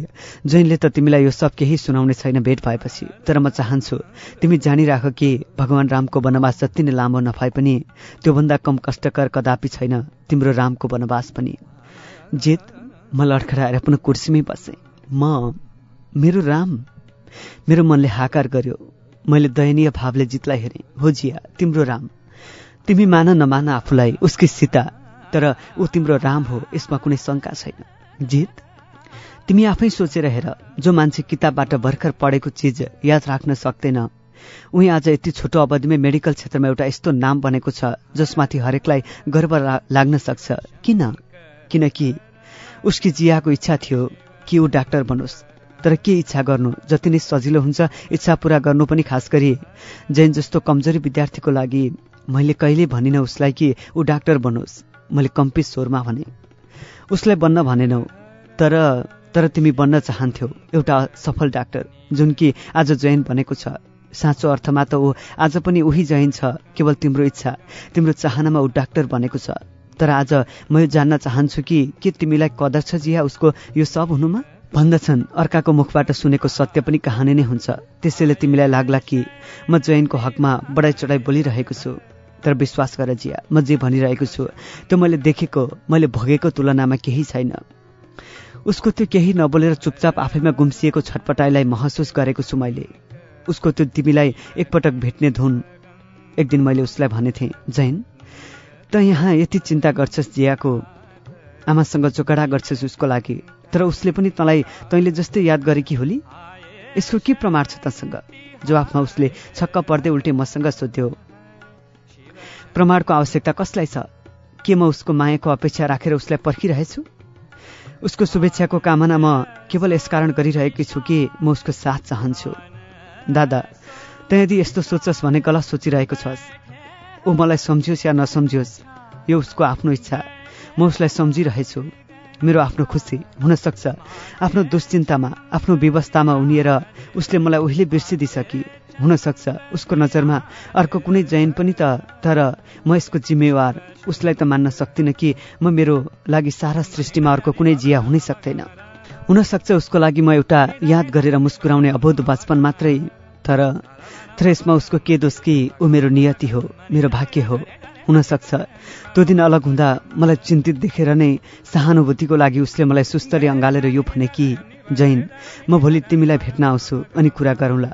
Speaker 1: जैनले त तिमीलाई यो सब केही सुनाउने छैन भेट भएपछि। तर म चाहन्छु तिमी जानिराख कि भगवान् रामको वनवास जति नै लामो नभए पनि त्योभन्दा कम कष्टकर कदापि छैन तिम्रो रामको वनवास पनि। जित म लड्खडाएर पुनः कुर्सीमै बसेँ। म मेरो राम मेरो मनले हाकार गर्यो। मैले दयनीय भावले जितलाई हेरेँ। हो जिया तिम्रो राम। तिमी मान नमान आफूलाई उसकी सीता तर ऊ तिम्रो राम हो यसमा कुनै शङ्का छैन। जित? तिमी आफै सोचेर हेर जो मान्छे किताबबाट भर्खर पढेको चिज याद राख्न सक्दैन उही आज यति छोटो अवधिमै मेडिकल क्षेत्रमा एउटा यस्तो नाम बनेको छ जसमाथि हरेकलाई गर्व लाग्न सक्छ। किन? किनकि उसकी जियाको इच्छा थियो कि ऊ डाक्टर बनोस्। तर के इच्छा गर्नु? जति नै सजिलो हुन्छ इच्छा पूरा गर्नु पनि खास गरी जैन जस्तो कमजोरी विद्यार्थीको लागि। मैले कहिले भनिनँ उसलाई कि ऊ डाक्टर बनोस्। मैले कम्पित स्वरमा भने। उसलाई बन्न भनेनौ। तर तर तिमी बन्न चाहन्थ्यौ। एउटा सफल डाक्टर जुन कि आज जैन बनेको छ। साँचो अर्थमा त ऊ आज पनि उही जैन छ केवल तिम्रो इच्छा। तिम्रो चाहनामा ऊ डाक्टर बनेको छ। तर आज म यो जान्न चाहन्छु कि के तिमीलाई कदर छ जिया उसको यो सब हुनुमा? भन्दछन्। अर्काको मुखबाट सुनेको सत्य पनि कहानी नै हुन्छ। त्यसैले तिमीलाई लाग्ला कि म जैनको हकमा बढाइ चढाइ बोलिरहेको छु। तर विश्वास गर जिया म जे भनिरहेको छु त्यो मैले देखेको मैले भोगेको तुलनामा केही छैन। उसको त्यो केही नबोलेर चुपचाप आफैमा गुम्सिएको छटपटाइलाई महसुस गरेको छु मैले। उसको त्यो तिमीलाई एकपटक भेट्ने धुन। एक दिन मैले उसलाई भनेथेँ जैन त यहाँ यति चिन्ता गर्छस् जियाको। आमासँग चोकडा गर्छस् उसको लागि। तर उसले पनि तँलाई तैँले जस्तै याद गरेकी होली? यसको के प्रमाण छ तसँग? जवाफमा उसले छक्क पर्दै उल्टे मसँग सोध्यो प्रमाणको आवश्यकता कसलाई छ? के म उसको मायाको अपेक्षा राखेर उसलाई पर्खिरहेछु? उसको शुभेच्छाको कामना म केवल यसकारण गरिरहेकी छु कि म उसको साथ चाहन्छु। दादा त यदि यस्तो सोच्छस् भने गलत सोचिरहेको छस्। ऊ मलाई सम्झियोस् या नसम्झियोस् यो उसको आफ्नो इच्छा। म उसलाई सम्झिरहेछु। मेरो आफ्नो खुसी हुनसक्छ। आफ्नो दुश्चिन्तामा आफ्नो व्यवस्थामा उनिएर उसले मलाई उहिले बिर्सिदिइसकी हुनसक्छ। उसको नजरमा अर्को कुनै जैन पनि त तर म यसको जिम्मेवार उसलाई त मान्न सक्दिनँ कि म मेरो लागि सारा सृष्टिमा अर्को कुनै जिया हुनै सक्दैन। हुनसक्छ उसको लागि म एउटा याद गरेर मुस्कुराउने अबोध बचपन मात्रै तर यसमा उसको के दोष कि ऊ मेरो नियति हो मेरो भाग्य हो। हुनसक्छ। त्यो दिन अलग हुँदा मलाई चिन्तित देखेर नै सहानुभूतिको लागि उसले मलाई सुस्तरी अँगालेर यो भने कि जैन म भोलि तिमीलाई भेट्न आउँछु अनि कुरा गरौँला।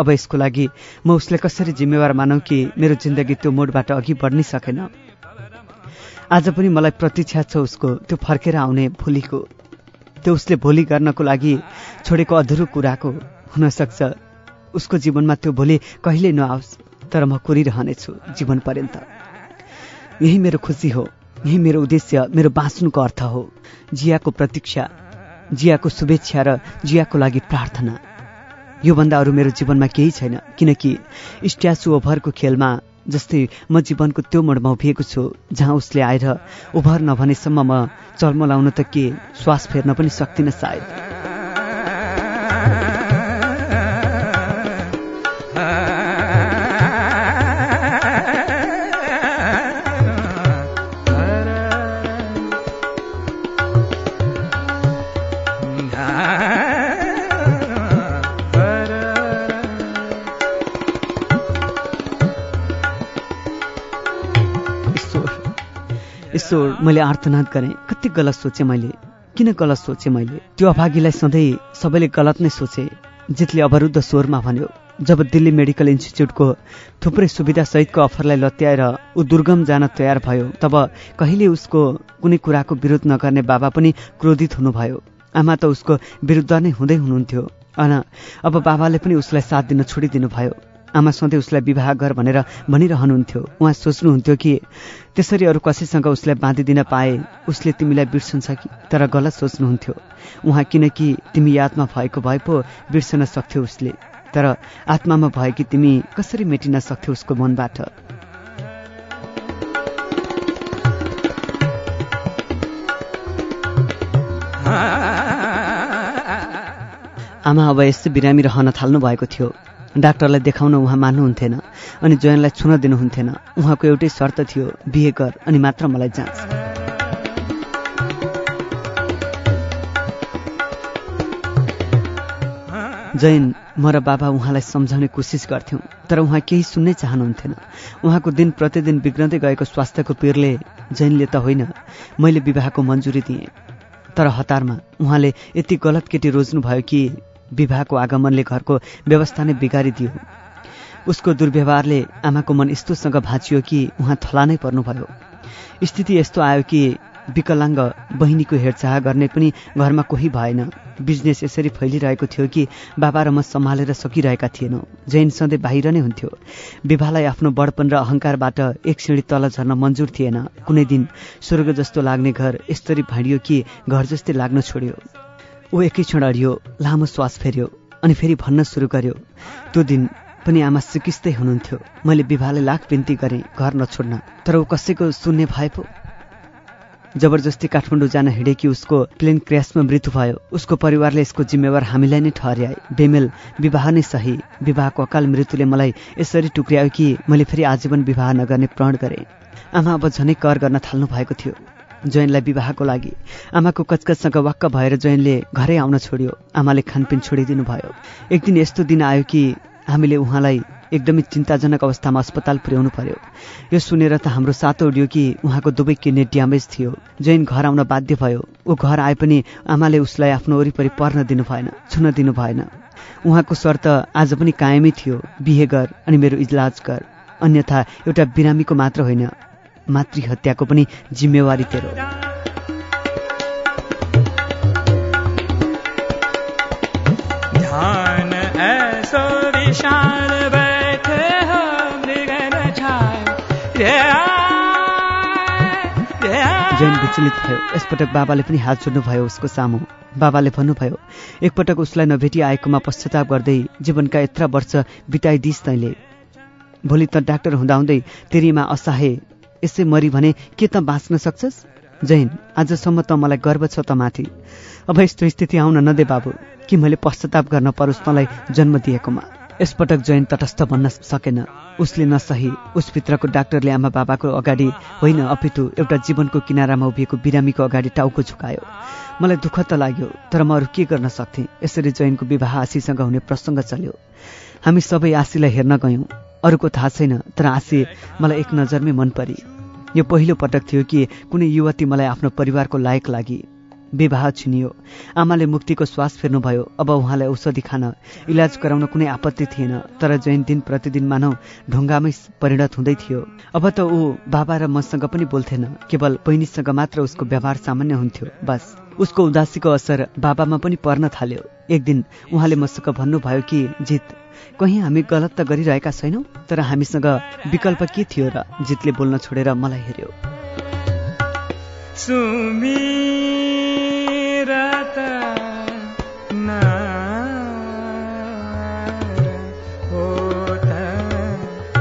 Speaker 1: अब यसको लागि म उसले कसरी जिम्मेवार मानौ कि मेरो जिन्दगी त्यो मोडबाट अघि बढ्नै सकेन? आज पनि मलाई प्रतीक्षा छ उसको त्यो फर्केर आउने भोलिको। त्यो उसले भोलि गर्नको लागि छोडेको अधुरो कुराको हुनसक्छ। उसको जीवनमा त्यो भोलि कहिल्यै नआओस् तर म कुरिरहनेछु जीवन पर्यन्त यही मेरो खुसी हो। यही मेरो उद्देश्य मेरो बाँच्नुको अर्थ हो। जियाको प्रतीक्षा जियाको शुभेच्छा र जियाको लागि प्रार्थना। योभन्दा अरू मेरो जीवनमा केही छैन किनकि स्ट्याचु ओभरको खेलमा जस्तै म जीवनको त्यो मोडमा उभिएको छु जहाँ उसले आएर ओभर नभनेसम्म म चल्मलाउन त के श्वास फेर्न पनि सक्दिनँ सायद। ईश्वर मैले आर्तनाद गरेँ। कति गलत सोचेँ मैले। किन गलत सोचेँ मैले? त्यो अभागीलाई सधैँ सबैले गलत नै सोचे। जितले अवरुद्ध स्वरमा भन्यो जब दिल्ली मेडिकल इन्स्टिच्युटको थुप्रै सुविधा सहितको अफरलाई लत्याएर ऊ दुर्गम जान तयार भयो तब कहिले उसको कुनै कुराको विरोध नगर्ने बाबा पनि क्रोधित हुनुभयो। आमा त उसको विरुद्ध नै हुँदै हुनुहुन्थ्यो। अन अब बाबाले पनि उसलाई साथ दिन छोडिदिनु भयो आमा सधैँ उसलाई विवाह गर भनेर भनिरहनुहुन्थ्यो। उहाँ सोच्नुहुन्थ्यो कि त्यसरी अरू कसैसँग उसलाई बाँधिदिन पाए उसले तिमीलाई बिर्सन्छ कि? तर गलत सोच्नुहुन्थ्यो। उहाँ किनकि तिमी यादमा भएको भए पो बिर्सन सक्थ्यौ उसले। तर आत्मामा भए कि तिमी कसरी मेटिन सक्थ्यौ उसको मनबाट? आमा अब यस्तै बिरामी रहन थाल्नु भएको थियो। डाक्टरलाई देखाउन उहाँ मान्नुहुन्थेन अनि जयनलाई छुन दिनुहुन्थेन। उहाँको एउटै शर्त थियो बिहे गर अनि मात्र मलाई जाँच। जैन म र बाबा उहाँलाई सम्झाउने कोसिस गर्थ्यौँ तर उहाँ केही सुन्नै चाहनुहुन्थेन। उहाँको दिन प्रतिदिन बिग्रँदै गएको स्वास्थ्यको पिरले जैनले त होइन मैले विवाहको मन्जुरी दिएँ। तर हतारमा उहाँले यति गलत केटी रोज्नुभयो कि विवाहको आगमनले घरको व्यवस्था नै बिगारिदियो। उसको दुर्व्यवहारले आमाको मन यस्तोसँग भाँचियो कि उहाँ थला नै पर्नुभयो। स्थिति यस्तो आयो कि विकलाङ्ग बहिनीको हेरचाह गर्ने पनि घरमा कोही भएन। बिजनेस यसरी फैलिरहेको थियो कि बाबा र म सम्हालेर सकिरहेका थिएनौँ। जैन सधैँ बाहिर नै हुन्थ्यो। विवाहलाई आफ्नो बडपन र अहङ्कारबाट एक श्रेणी तल झर्न मन्जुर थिएन। कुनै दिन स्वर्ग जस्तो लाग्ने घर यस्तरी भाँडियो कि घर जस्तै लाग्न छोड्यो। ऊ एकै क्षण अडियो लामो श्वास फेर्यो अनि फेरि भन्न सुरु गर्यो। त्यो दिन पनि आमा सिकिस्तै हुनुहुन्थ्यो। मैले विवाहलाई लाख बिन्ती गरेँ घर नछोड्न। तर ऊ कसैको सुन्ने भए पो। जबरजस्ती काठमाडौँ जान हिँडेकी उसको प्लेन क्र्यासमा मृत्यु भयो। उसको परिवारले यसको जिम्मेवार हामीलाई नै ठहर्याए बेमेल विवाह नै सही। विवाहको अकाल मृत्युले मलाई यसरी टुक्र्यायो कि मैले फेरि आजीवन विवाह नगर्ने प्रण गरेँ। आमा अब झनै कर गर्न थाल्नु भएको थियो। जैनलाई विवाहको लागि। आमाको कचकचसँग वाक्क भएर जैनले घरै आउन छोड्यो। आमाले खानपिन छोडिदिनु भयो। एक दिन यस्तो दिन आयो कि हामीले उहाँलाई एकदमै चिन्ताजनक अवस्थामा अस्पताल पुर्याउनु पर्यो। यो सुनेर त हाम्रो सातो उड्यो कि उहाँको दुवै किडनी ड्यामेज थियो। जैन घर आउन बाध्य भयो। ऊ घर आए पनि आमाले उसलाई आफ्नो वरिपरि पर्न दिनु भएन छुन दिनु भएन। उहाँको शर्त आज पनि कायमै थियो। बिहे गर अनि मेरो इजलाज गर। अन्यथा एउटा बिरामीको मात्र होइन। मातृहत्याको पनि जिम्मेवारी तेरो।
Speaker 2: ध्यान ऐसो विशाल बैठे हो मृगन छाय। रे आय, रे आय।
Speaker 1: जैन विचलित भयो। यसपटक बाबाले पनि हात जोड्नुभयो उसको सामु। बाबाले भन्नुभयो एकपटक उसलाई नभेटी आएकोमा पश्चाताप गर्दै जीवनका यत्र वर्ष बिताइदिस् तैँले। भोलि त डाक्टर हुँदाहुँदै तेरीमा असहाय यसै मरी भने के त बाँच्न सक्छस्? जैन आजसम्म त मलाई गर्व छ त माथि। अब यस्तो स्थिति आउन नदे बाबु कि मैले पश्चाताप गर्न परोस् तँलाई जन्म दिएकोमा। यसपटक जैन तटस्थ भन्न सकेन। उसले नसही उसभित्रको डाक्टरले आमा बाबाको अगाडि होइन अपितु एउटा जीवनको किनारामा उभिएको बिरामीको अगाडि टाउको झुकायो। मलाई दुःख त लाग्यो तर म अरू के गर्न सक्थेँ? यसरी जैनको विवाह आशीसँग हुने प्रसङ्ग चल्यो। हामी सबै आशीलाई हेर्न गयौँ। अरूको थाहा छैन तर आशी मलाई एक नजरमै मन परी। यो पहिलो पटक थियो कि कुनै युवती मलाई आफ्नो परिवारको लायक लागि विवाह छिनियो। आमाले मुक्तिको श्वास फेर्नुभयो। अब उहाँलाई औषधि खान इलाज गराउन कुनै आपत्ति थिएन तर जैन दिन प्रतिदिन मानव ढुङ्गामै परिणत हुँदै थियो। अब त ऊ बाबा र मसँग पनि बोल्थेन केवल बहिनीसँग मात्र उसको व्यवहार सामान्य हुन्थ्यो बस। उसको उदासीको असर बाबामा पनि पर्न थाल्यो। एक दिन उहाँले मसँग भन्नुभयो कि जित कहीँ हामी गलत त गरिरहेका छैनौँ तर हामीसँग विकल्प के थियो र जितले बोल्न छोडेर मलाई हेऱ्यो?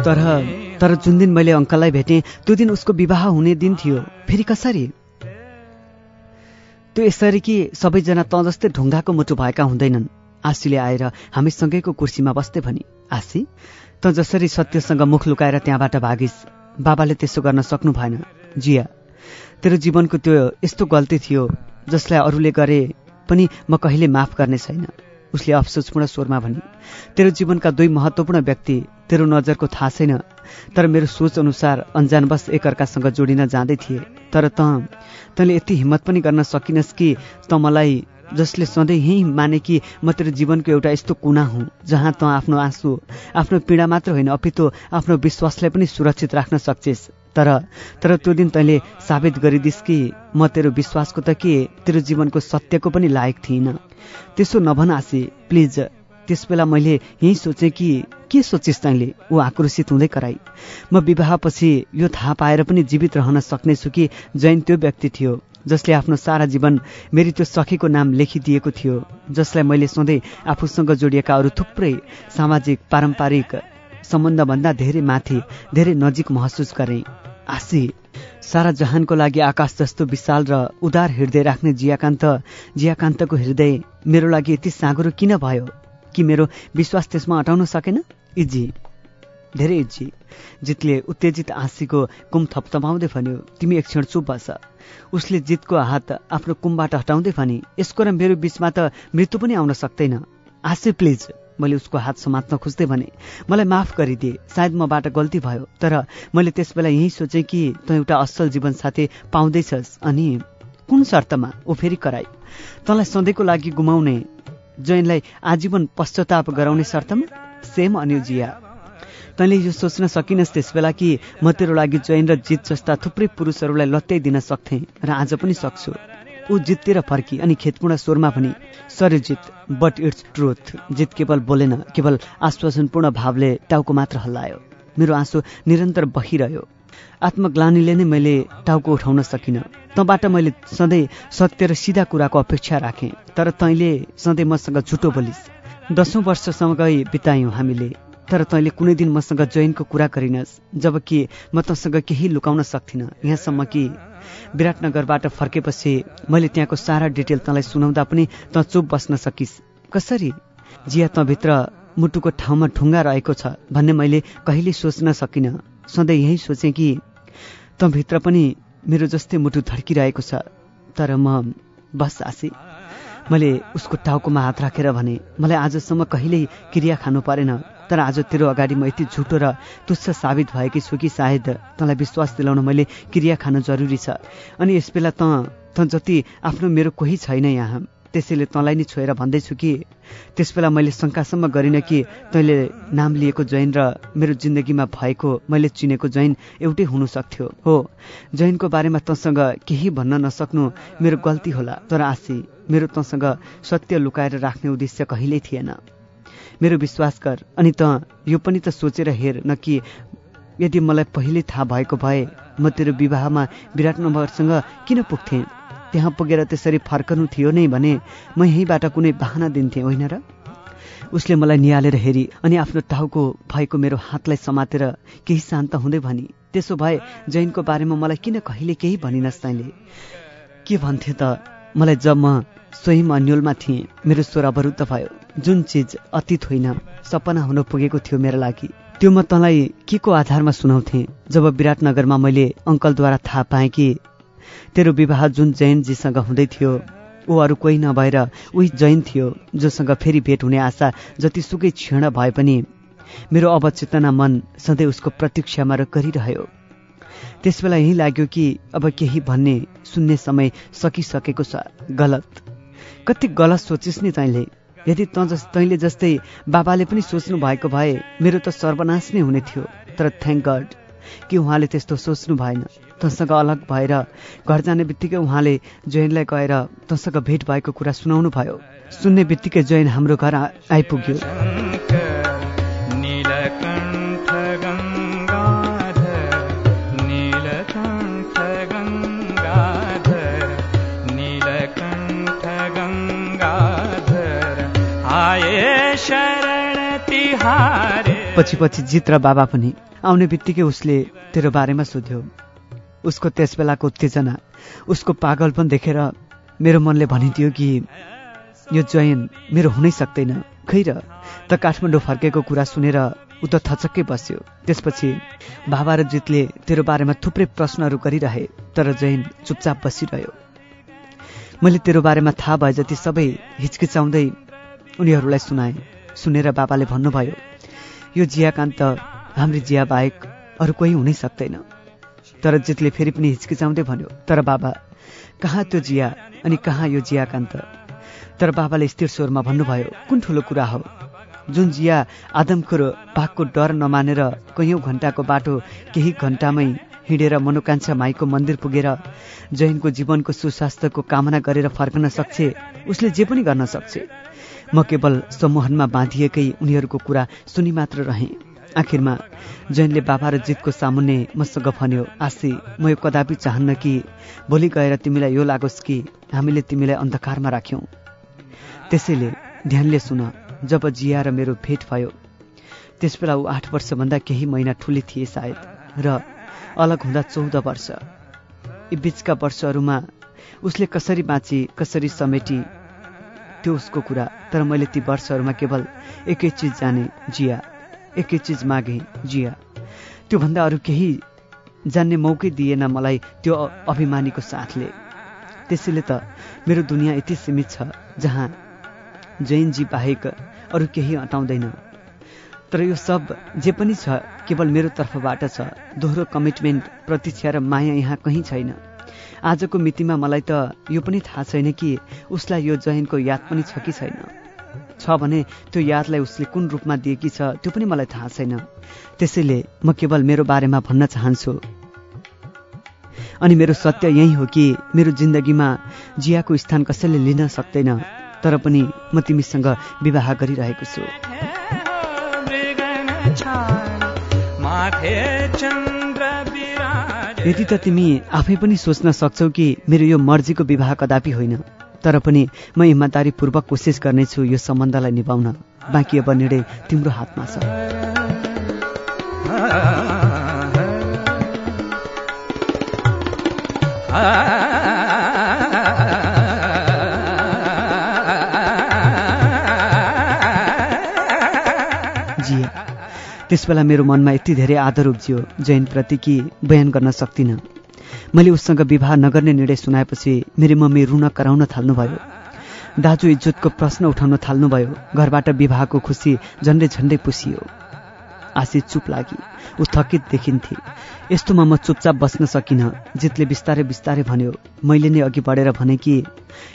Speaker 1: तर तर जुन दिन मैले अङ्कललाई भेटेँ त्यो दिन उसको विवाह हुने दिन थियो। फेरि कसरी? त्यो यसरी कि सबैजना त जस्तै ढुङ्गाको मुटु भएका हुँदैनन्। आशीले आएर हामीसँगैको कुर्सीमा बस्दै भनी आशी त जसरी सत्यसँग मुख लुकाएर त्यहाँबाट भागिस् बाबाले त्यसो गर्न सक्नु भएन। जिया तेरो जीवनको त्यो यस्तो गल्ती थियो जसलाई अरूले गरे पनि म कहिले माफ गर्ने छैन। उसले अफसोसपूर्ण स्वरमा भनी तेरो जीवनका दुई महत्त्वपूर्ण व्यक्ति तेरो नजरको थाहा छैन तर मेरो सोच अनुसार अन्जानवश एकअर्कासँग जोडिन जाँदै थिए। तर त तैँले यति हिम्मत पनि गर्न सकिनस् कि त मलाई जसले सधैँ यहीँ माने कि म तेरो जीवनको एउटा यस्तो कुना हुँ जहाँ त आफ्नो आँसु आफ्नो पीडा मात्र होइन अपितो आफ्नो विश्वासलाई पनि सुरक्षित राख्न सक्छेस्। तर तर त्यो दिन तैँले साबित गरिदिस् कि म तेरो विश्वासको त के तेरो जीवनको सत्यको पनि लायक थिइनँ। त्यसो नभन आशी प्लिज त्यसबेला मैले यही सोचेँ कि के सोचिस् तैँले ऊ आक्रोशित हुँदै कराई। म विवाहपछि यो थाहा पाएर पनि जीवित रहन सक्नेछु कि जैन त्यो व्यक्ति थियो। जसले आफ्नो सारा जीवन मेरी त्यो सखीको नाम लेखिदिएको थियो जसलाई मैले सधैँ आफूसँग जोडिएका अरू थुप्रै सामाजिक पारम्परिक सम्बन्धभन्दा धेरै माथि धेरै नजिक महसुस गरेँ। आशी सारा जहानको लागि आकाश जस्तो विशाल र उदार हृदय राख्ने जियाकान्त जियाकान्तको हृदय मेरो लागि यति साँगुरो किन भयो? कि मेरो विश्वास त्यसमा अटाउन सकेन? इजी। धेरै इजी जितले उत्तेजित आँसीको कुम थपथपाउँदै भन्यो तिमी एक क्षण चुप बस। उसले जितको हात आफ्नो कुमबाट हटाउँदै भने यसको र मेरो बिचमा त मृत्यु पनि आउन सक्दैन। आशी प्लिज। मैले उसको हात समात्न खोज्दै भने मलाई माफ गरिदिए। सायद मबाट गल्ती भयो तर मैले त्यसबेला यही सोचेँ कि तँ एउटा असल जीवनसाथी पाउँदैछस्। अनि कुन शर्तमा? ऊ फेरि कराई। तँलाई सधैँको लागि गुमाउने जैनलाई आजीवन पश्चाताप गराउने शर्तमा? सेम अनि जिया। तैँले यो सोच्न सकिनस् त्यसबेला कि म तेरो लागि जैन र जित जस्ता थुप्रै पुरुषहरूलाई लत्याइ दिन सक्थेँ र आज पनि सक्छु। ऊ जिततिर फर्की अनि खेतपूर्ण स्वरमा भनी सरी जित बट इट्स ट्रुथ जित केवल बोलेन केवल आश्वासनपूर्ण भावले टाउको मात्र हल्लायो। मेरो आँसु निरन्तर बहिरह्यो। आत्मग्लानीले नै मैले टाउको उठाउन सकिनँ। तँबाट मैले सधैँ सत्य र सिधा कुराको अपेक्षा राखेँ तर तैँले सधैँ मसँग झुटो बोलिस्। दसौँ वर्षसँगै बितायौँ हामीले। तर तैँले कुनै दिन मसँग जैनको कुरा गरिनस् जबकि म तँसँग केही लुकाउन सक्थिनँ। यहाँसम्म कि विराटनगरबाट फर्केपछि मैले त्यहाँको सारा डिटेल तँलाई सुनाउँदा पनि तँ चुप बस्न सकिस्। कसरी? जिया तँभित्र मुटुको ठाउँमा ढुङ्गा रहेको छ भन्ने मैले कहिले सोच्न सकिनँ। सधैँ यही सोचेँ कि तँभित्र पनि मेरो जस्तै मुटु धड्किरहेको छ तर म बस आशी मैले उसको टाउकोमा हात राखेर भने मलाई आजसम्म कहिल्यै क्रिया खानु परेन। तर आज तेरो अगाडि म यति झुटो र तुच्छ साबित भएकी छु कि सायद तँलाई विश्वास दिलाउन मैले क्रिया खान जरुरी छ। अनि यसबेला तँ तँ जति आफ्नो मेरो कोही छैन यहाँ त्यसैले तँलाई नै छोएर भन्दैछु कि त्यसबेला मैले शङ्कासम्म गरिनँ कि तैँले नाम लिएको जैन र मेरो जिन्दगीमा भएको मैले चिनेको जैन एउटै हुनु सक्थ्यो। हो जैनको बारेमा तँसँग केही भन्न नसक्नु मेरो गल्ती होला तर आशी मेरो तँसँग सत्य लुकाएर राख्ने उद्देश्य कहिल्यै थिएन। मेरो विश्वास गर। अनि त यो पनि त सोचेर हेर न कि यदि मलाई पहिले थाहा भएको भए म तेरो विवाहमा विराटनगरसँग किन पुग्थेँ? त्यहाँ पुगेर त्यसरी फर्कनु थियो नै भने म यहीँबाट कुनै बहाना दिन्थेँ होइन र? उसले मलाई निहालेर हेरी अनि आफ्नो टाउको भएको मेरो हातलाई समातेर केही शान्त हुँदै भनी त्यसो भए जैनको बारेमा मलाई किन कहिले केही भनिनस् तैँले? के भन्थे त मलाई जब म स्वयं अन्यलमा थिएँ मेरो स्वर अवरुद्ध भयो। जुन चिज अतीत होइन सपना हुन पुगेको थियो मेरो लागि। त्यो म तँलाई के को आधारमा सुनाउँथेँ जब विराटनगरमा मैले अङ्कलद्वारा थाहा पाएँ कि तेरो विवाह जुन जैनजीसँग हुँदै थियो ऊ अरू कोही नभएर उही जैन थियो जोसँग फेरि भेट हुने आशा जतिसुकै क्षीण भए पनि मेरो अवचेतना मन सधैँ उसको प्रतीक्षामा र गरिरह्यो त्यस बेला यही लाग्यो कि अब केही भन्ने सुन्ने समय सकिसकेको छ। गलत। कति गलत सोचिस् नि तैँले। यदि तँ जस तैँले जस्तै बाबाले पनि सोच्नु भएको भए मेरो त सर्वनाश नै हुने थियो। तर थ्याङ्क गड कि उहाँले त्यस्तो सोच्नु भएन। तँसँग अलग भएर घर जाने बित्तिकै उहाँले जैनलाई गएर तँसँग भेट भएको कुरा सुनाउनु भयो। सुन्ने बित्तिकै जैन हाम्रो घर आइपुग्यो। पछि पछि जित र बाबा पनि आउने बित्तिकै उसले तेरो बारेमा सोध्यो। उसको त्यस बेलाको उत्तेजना उसको पागलपन देखेर मेरो मनले भनिदियो कि यो जयन मेरो हुनै सक्दैन। खै र? त काठमाडौँ फर्केको कुरा सुनेर ऊ त थचक्कै बस्यो। त्यसपछि बाबा र जितले तेरो बारेमा थुप्रै प्रश्नहरू गरिरहे तर जैन चुपचाप बसिरह्यो। मैले तेरो बारेमा थाहा भए जति सबै हिचकिचाउँदै उनीहरूलाई सुनाएँ सुनेर बाबाले भन्नुभयो यो जियाकान्त हाम्री जिया बाहेक अरू कोही हुनै सक्दैन। तर जितले फेरि पनि हिचकिचाउँदै भन्यो तर बाबा कहाँ त्यो जिया अनि कहाँ यो जियाकान्त? तर बाबाले स्थिर स्वरमा भन्नुभयो कुन ठुलो कुरा हो? जुन जिया आदमखोर बाघको डर नमानेर कैयौँ घन्टाको बाटो केही घन्टामै हिँडेर मनोकांक्षा माईको मन्दिर पुगेर जैनको जीवनको सुस्वास्थ्यको कामना गरेर फर्कन सक्छे उसले जे पनि गर्न सक्छे। म केवल सम्मोहनमा बाँधिएकै उनीहरूको कुरा सुनि मात्र रहेँ। आखिरमा जैनले बाबा र जितको सामुन्ने मसँग भन्यो आशी म यो कदापि चाहन्न कि भोलि गएर तिमीलाई यो लागोस् कि हामीले तिमीलाई अन्धकारमा राख्यौँ। त्यसैले ध्यानले सुन जब जिया र मेरो भेट भयो त्यसबेला ऊ आठ वर्षभन्दा केही महिना ठुली थिए सायद र अलग हुँदा चौध वर्ष। यी बिचका वर्षहरूमा उसले कसरी बाँची कसरी समेटी त्यो उसको कुरा तर मैले ती वर्षहरूमा केवल एकै चिज जाने जिया। एकै चिज मागे जिया। त्योभन्दा अरू केही जान्ने मौकै दिएन मलाई त्यो अभिमानीको साथले। त्यसैले त मेरो दुनियाँ यति सीमित छ जहाँ जैनजी बाहेक अरू केही अटाउँदैन। तर यो सब जे पनि छ केवल मेरो तर्फबाट छ। दोहोरो कमिटमेन्ट प्रतीक्षा र माया यहाँ कहीँ छैन। आजको मितिमा मलाई त यो पनि थाहा छैन कि उसलाई यो जैनको याद पनि छ कि छैन। छ भने त्यो यादलाई उसले कुन रूपमा दिएकी छ त्यो पनि मलाई थाहा छैन। त्यसैले म केवल मेरो बारेमा भन्न चाहन्छु। अनि मेरो सत्य यही हो कि मेरो जिन्दगीमा जियाको स्थान कसैले लिन सक्दैन तर पनि म तिमीसँग विवाह गरिरहेको छु। यदि त तिमी आफै पनि सोच्न सक्छौ कि मेरो यो मर्जीको विवाह कदापि होइन तर पनि म इमान्दारीपूर्वक कोसिस गर्नेछु यो सम्बन्धलाई निभाउन। बाँकी अब निर्णय तिम्रो हातमा छ। जिया त्यसबेला मेरो मनमा यति धेरै आदर उब्जियो जैनप्रति कि बयान गर्न सक्दिनँ मैले उसँग विवाह नगर्ने निर्णय सुनाएपछि मेरी मम्मी रुन कराउन थाल्नुभयो। दाजु इज्जतको प्रश्न उठाउन थाल्नुभयो। घरबाट विवाहको खुसी झन्डै झन्डै पुसियो। आशी चुप लागि ऊ थकित देखिन्थे। यस्तोमा म चुपचाप बस्न सकिनँ जितले बिस्तारै बिस्तारै भन्यो मैले नै अघि बढेर भने कि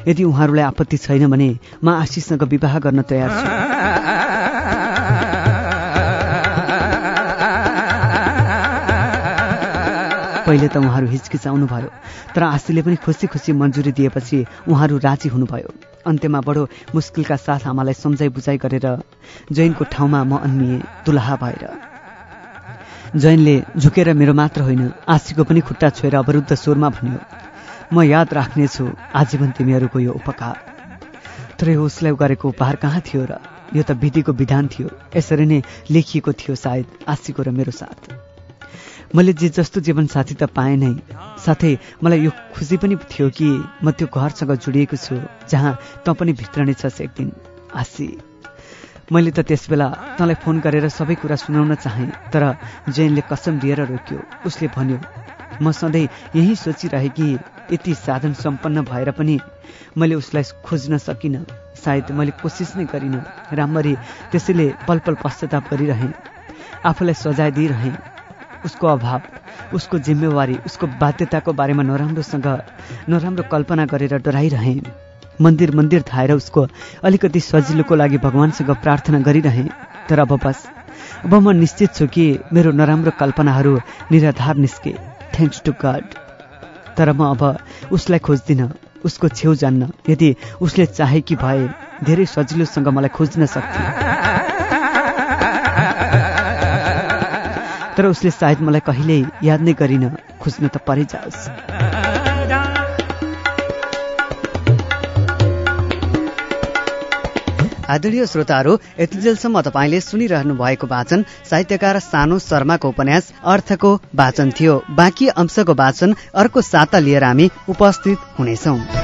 Speaker 1: यदि उहाँहरूलाई आपत्ति छैन भने म आशीसँग विवाह गर्न तयार छु। पहिले त उहाँहरू हिचकिचाउनु भयो तर आशीले पनि खुसी खुसी मन्जुरी दिएपछि उहाँहरू राजी हुनुभयो। अन्त्यमा बडो मुस्किलका साथ आमालाई सम्झाइ बुझाइ गरेर जैनको ठाउँमा म अन्मिएँ दुलहा भएर। जैनले झुकेर मेरो मात्र होइन आशीको पनि खुट्टा छोएर अवरुद्ध स्वरमा भन्यो म याद राख्नेछु आजीवन तिमीहरूको यो उपकार। तर यो उसलाई गरेको उपहार कहाँ थियो र यो त विधिको विधान थियो यसरी नै लेखिएको थियो सायद आशीको र मेरो साथ। मैले जे जस्तो जीवनसाथी त पाएँ नै साथै मलाई यो खुसी पनि थियो कि म त्यो घरसँग जोडिएको छु जहाँ तँ पनि भित्र नै छस् एक दिन आशी मैले त त्यसबेला तँलाई फोन गरेर सबै कुरा सुनाउन चाहेँ तर जैनले कसम दिएर रोक्यो उसले भन्यो म सधैँ यही सोचिरहे कि यति साधन सम्पन्न भएर पनि मैले उसलाई खोज्न सकिनँ सायद मैले कोसिस नै गरिनँ। राम्ररी त्यसैले पल पल पश्चाताप गरिरहेँ आफूलाई सजाय दिइरहेँ। उसको अभाव उसको जिम्मेवारी उसको बाध्यताको बारेमा नराम्रोसँग नराम्रो कल्पना गरेर डराइरहेँ। मन्दिर मन्दिर धाएर उसको अलिकति सजिलोको लागि भगवान्सँग प्रार्थना गरिरहेँ। तर अब बस अब म निश्चित छु कि मेरो नराम्रो कल्पनाहरू निराधार निस्के। थ्याङ्क्स टु गड तर म अब उसलाई खोज्दिनँ उसको छेउ जान्न। यदि उसले चाहेकी भए धेरै सजिलोसँग मलाई खोज्न सक्थे तर उसले सायद मलाई कहिल्यै याद नै गरिन खोज्न त परै जाओस्। आदरणीय श्रोताहरू यतिजेलसम्म तपाईँले सुनिरहनु भएको वाचन साहित्यकार सानो शर्माको उपन्यास अर्थको वाचन थियो। बाँकी अंशको वाचन अर्को साता लिएर हामी उपस्थित हुनेछौँ।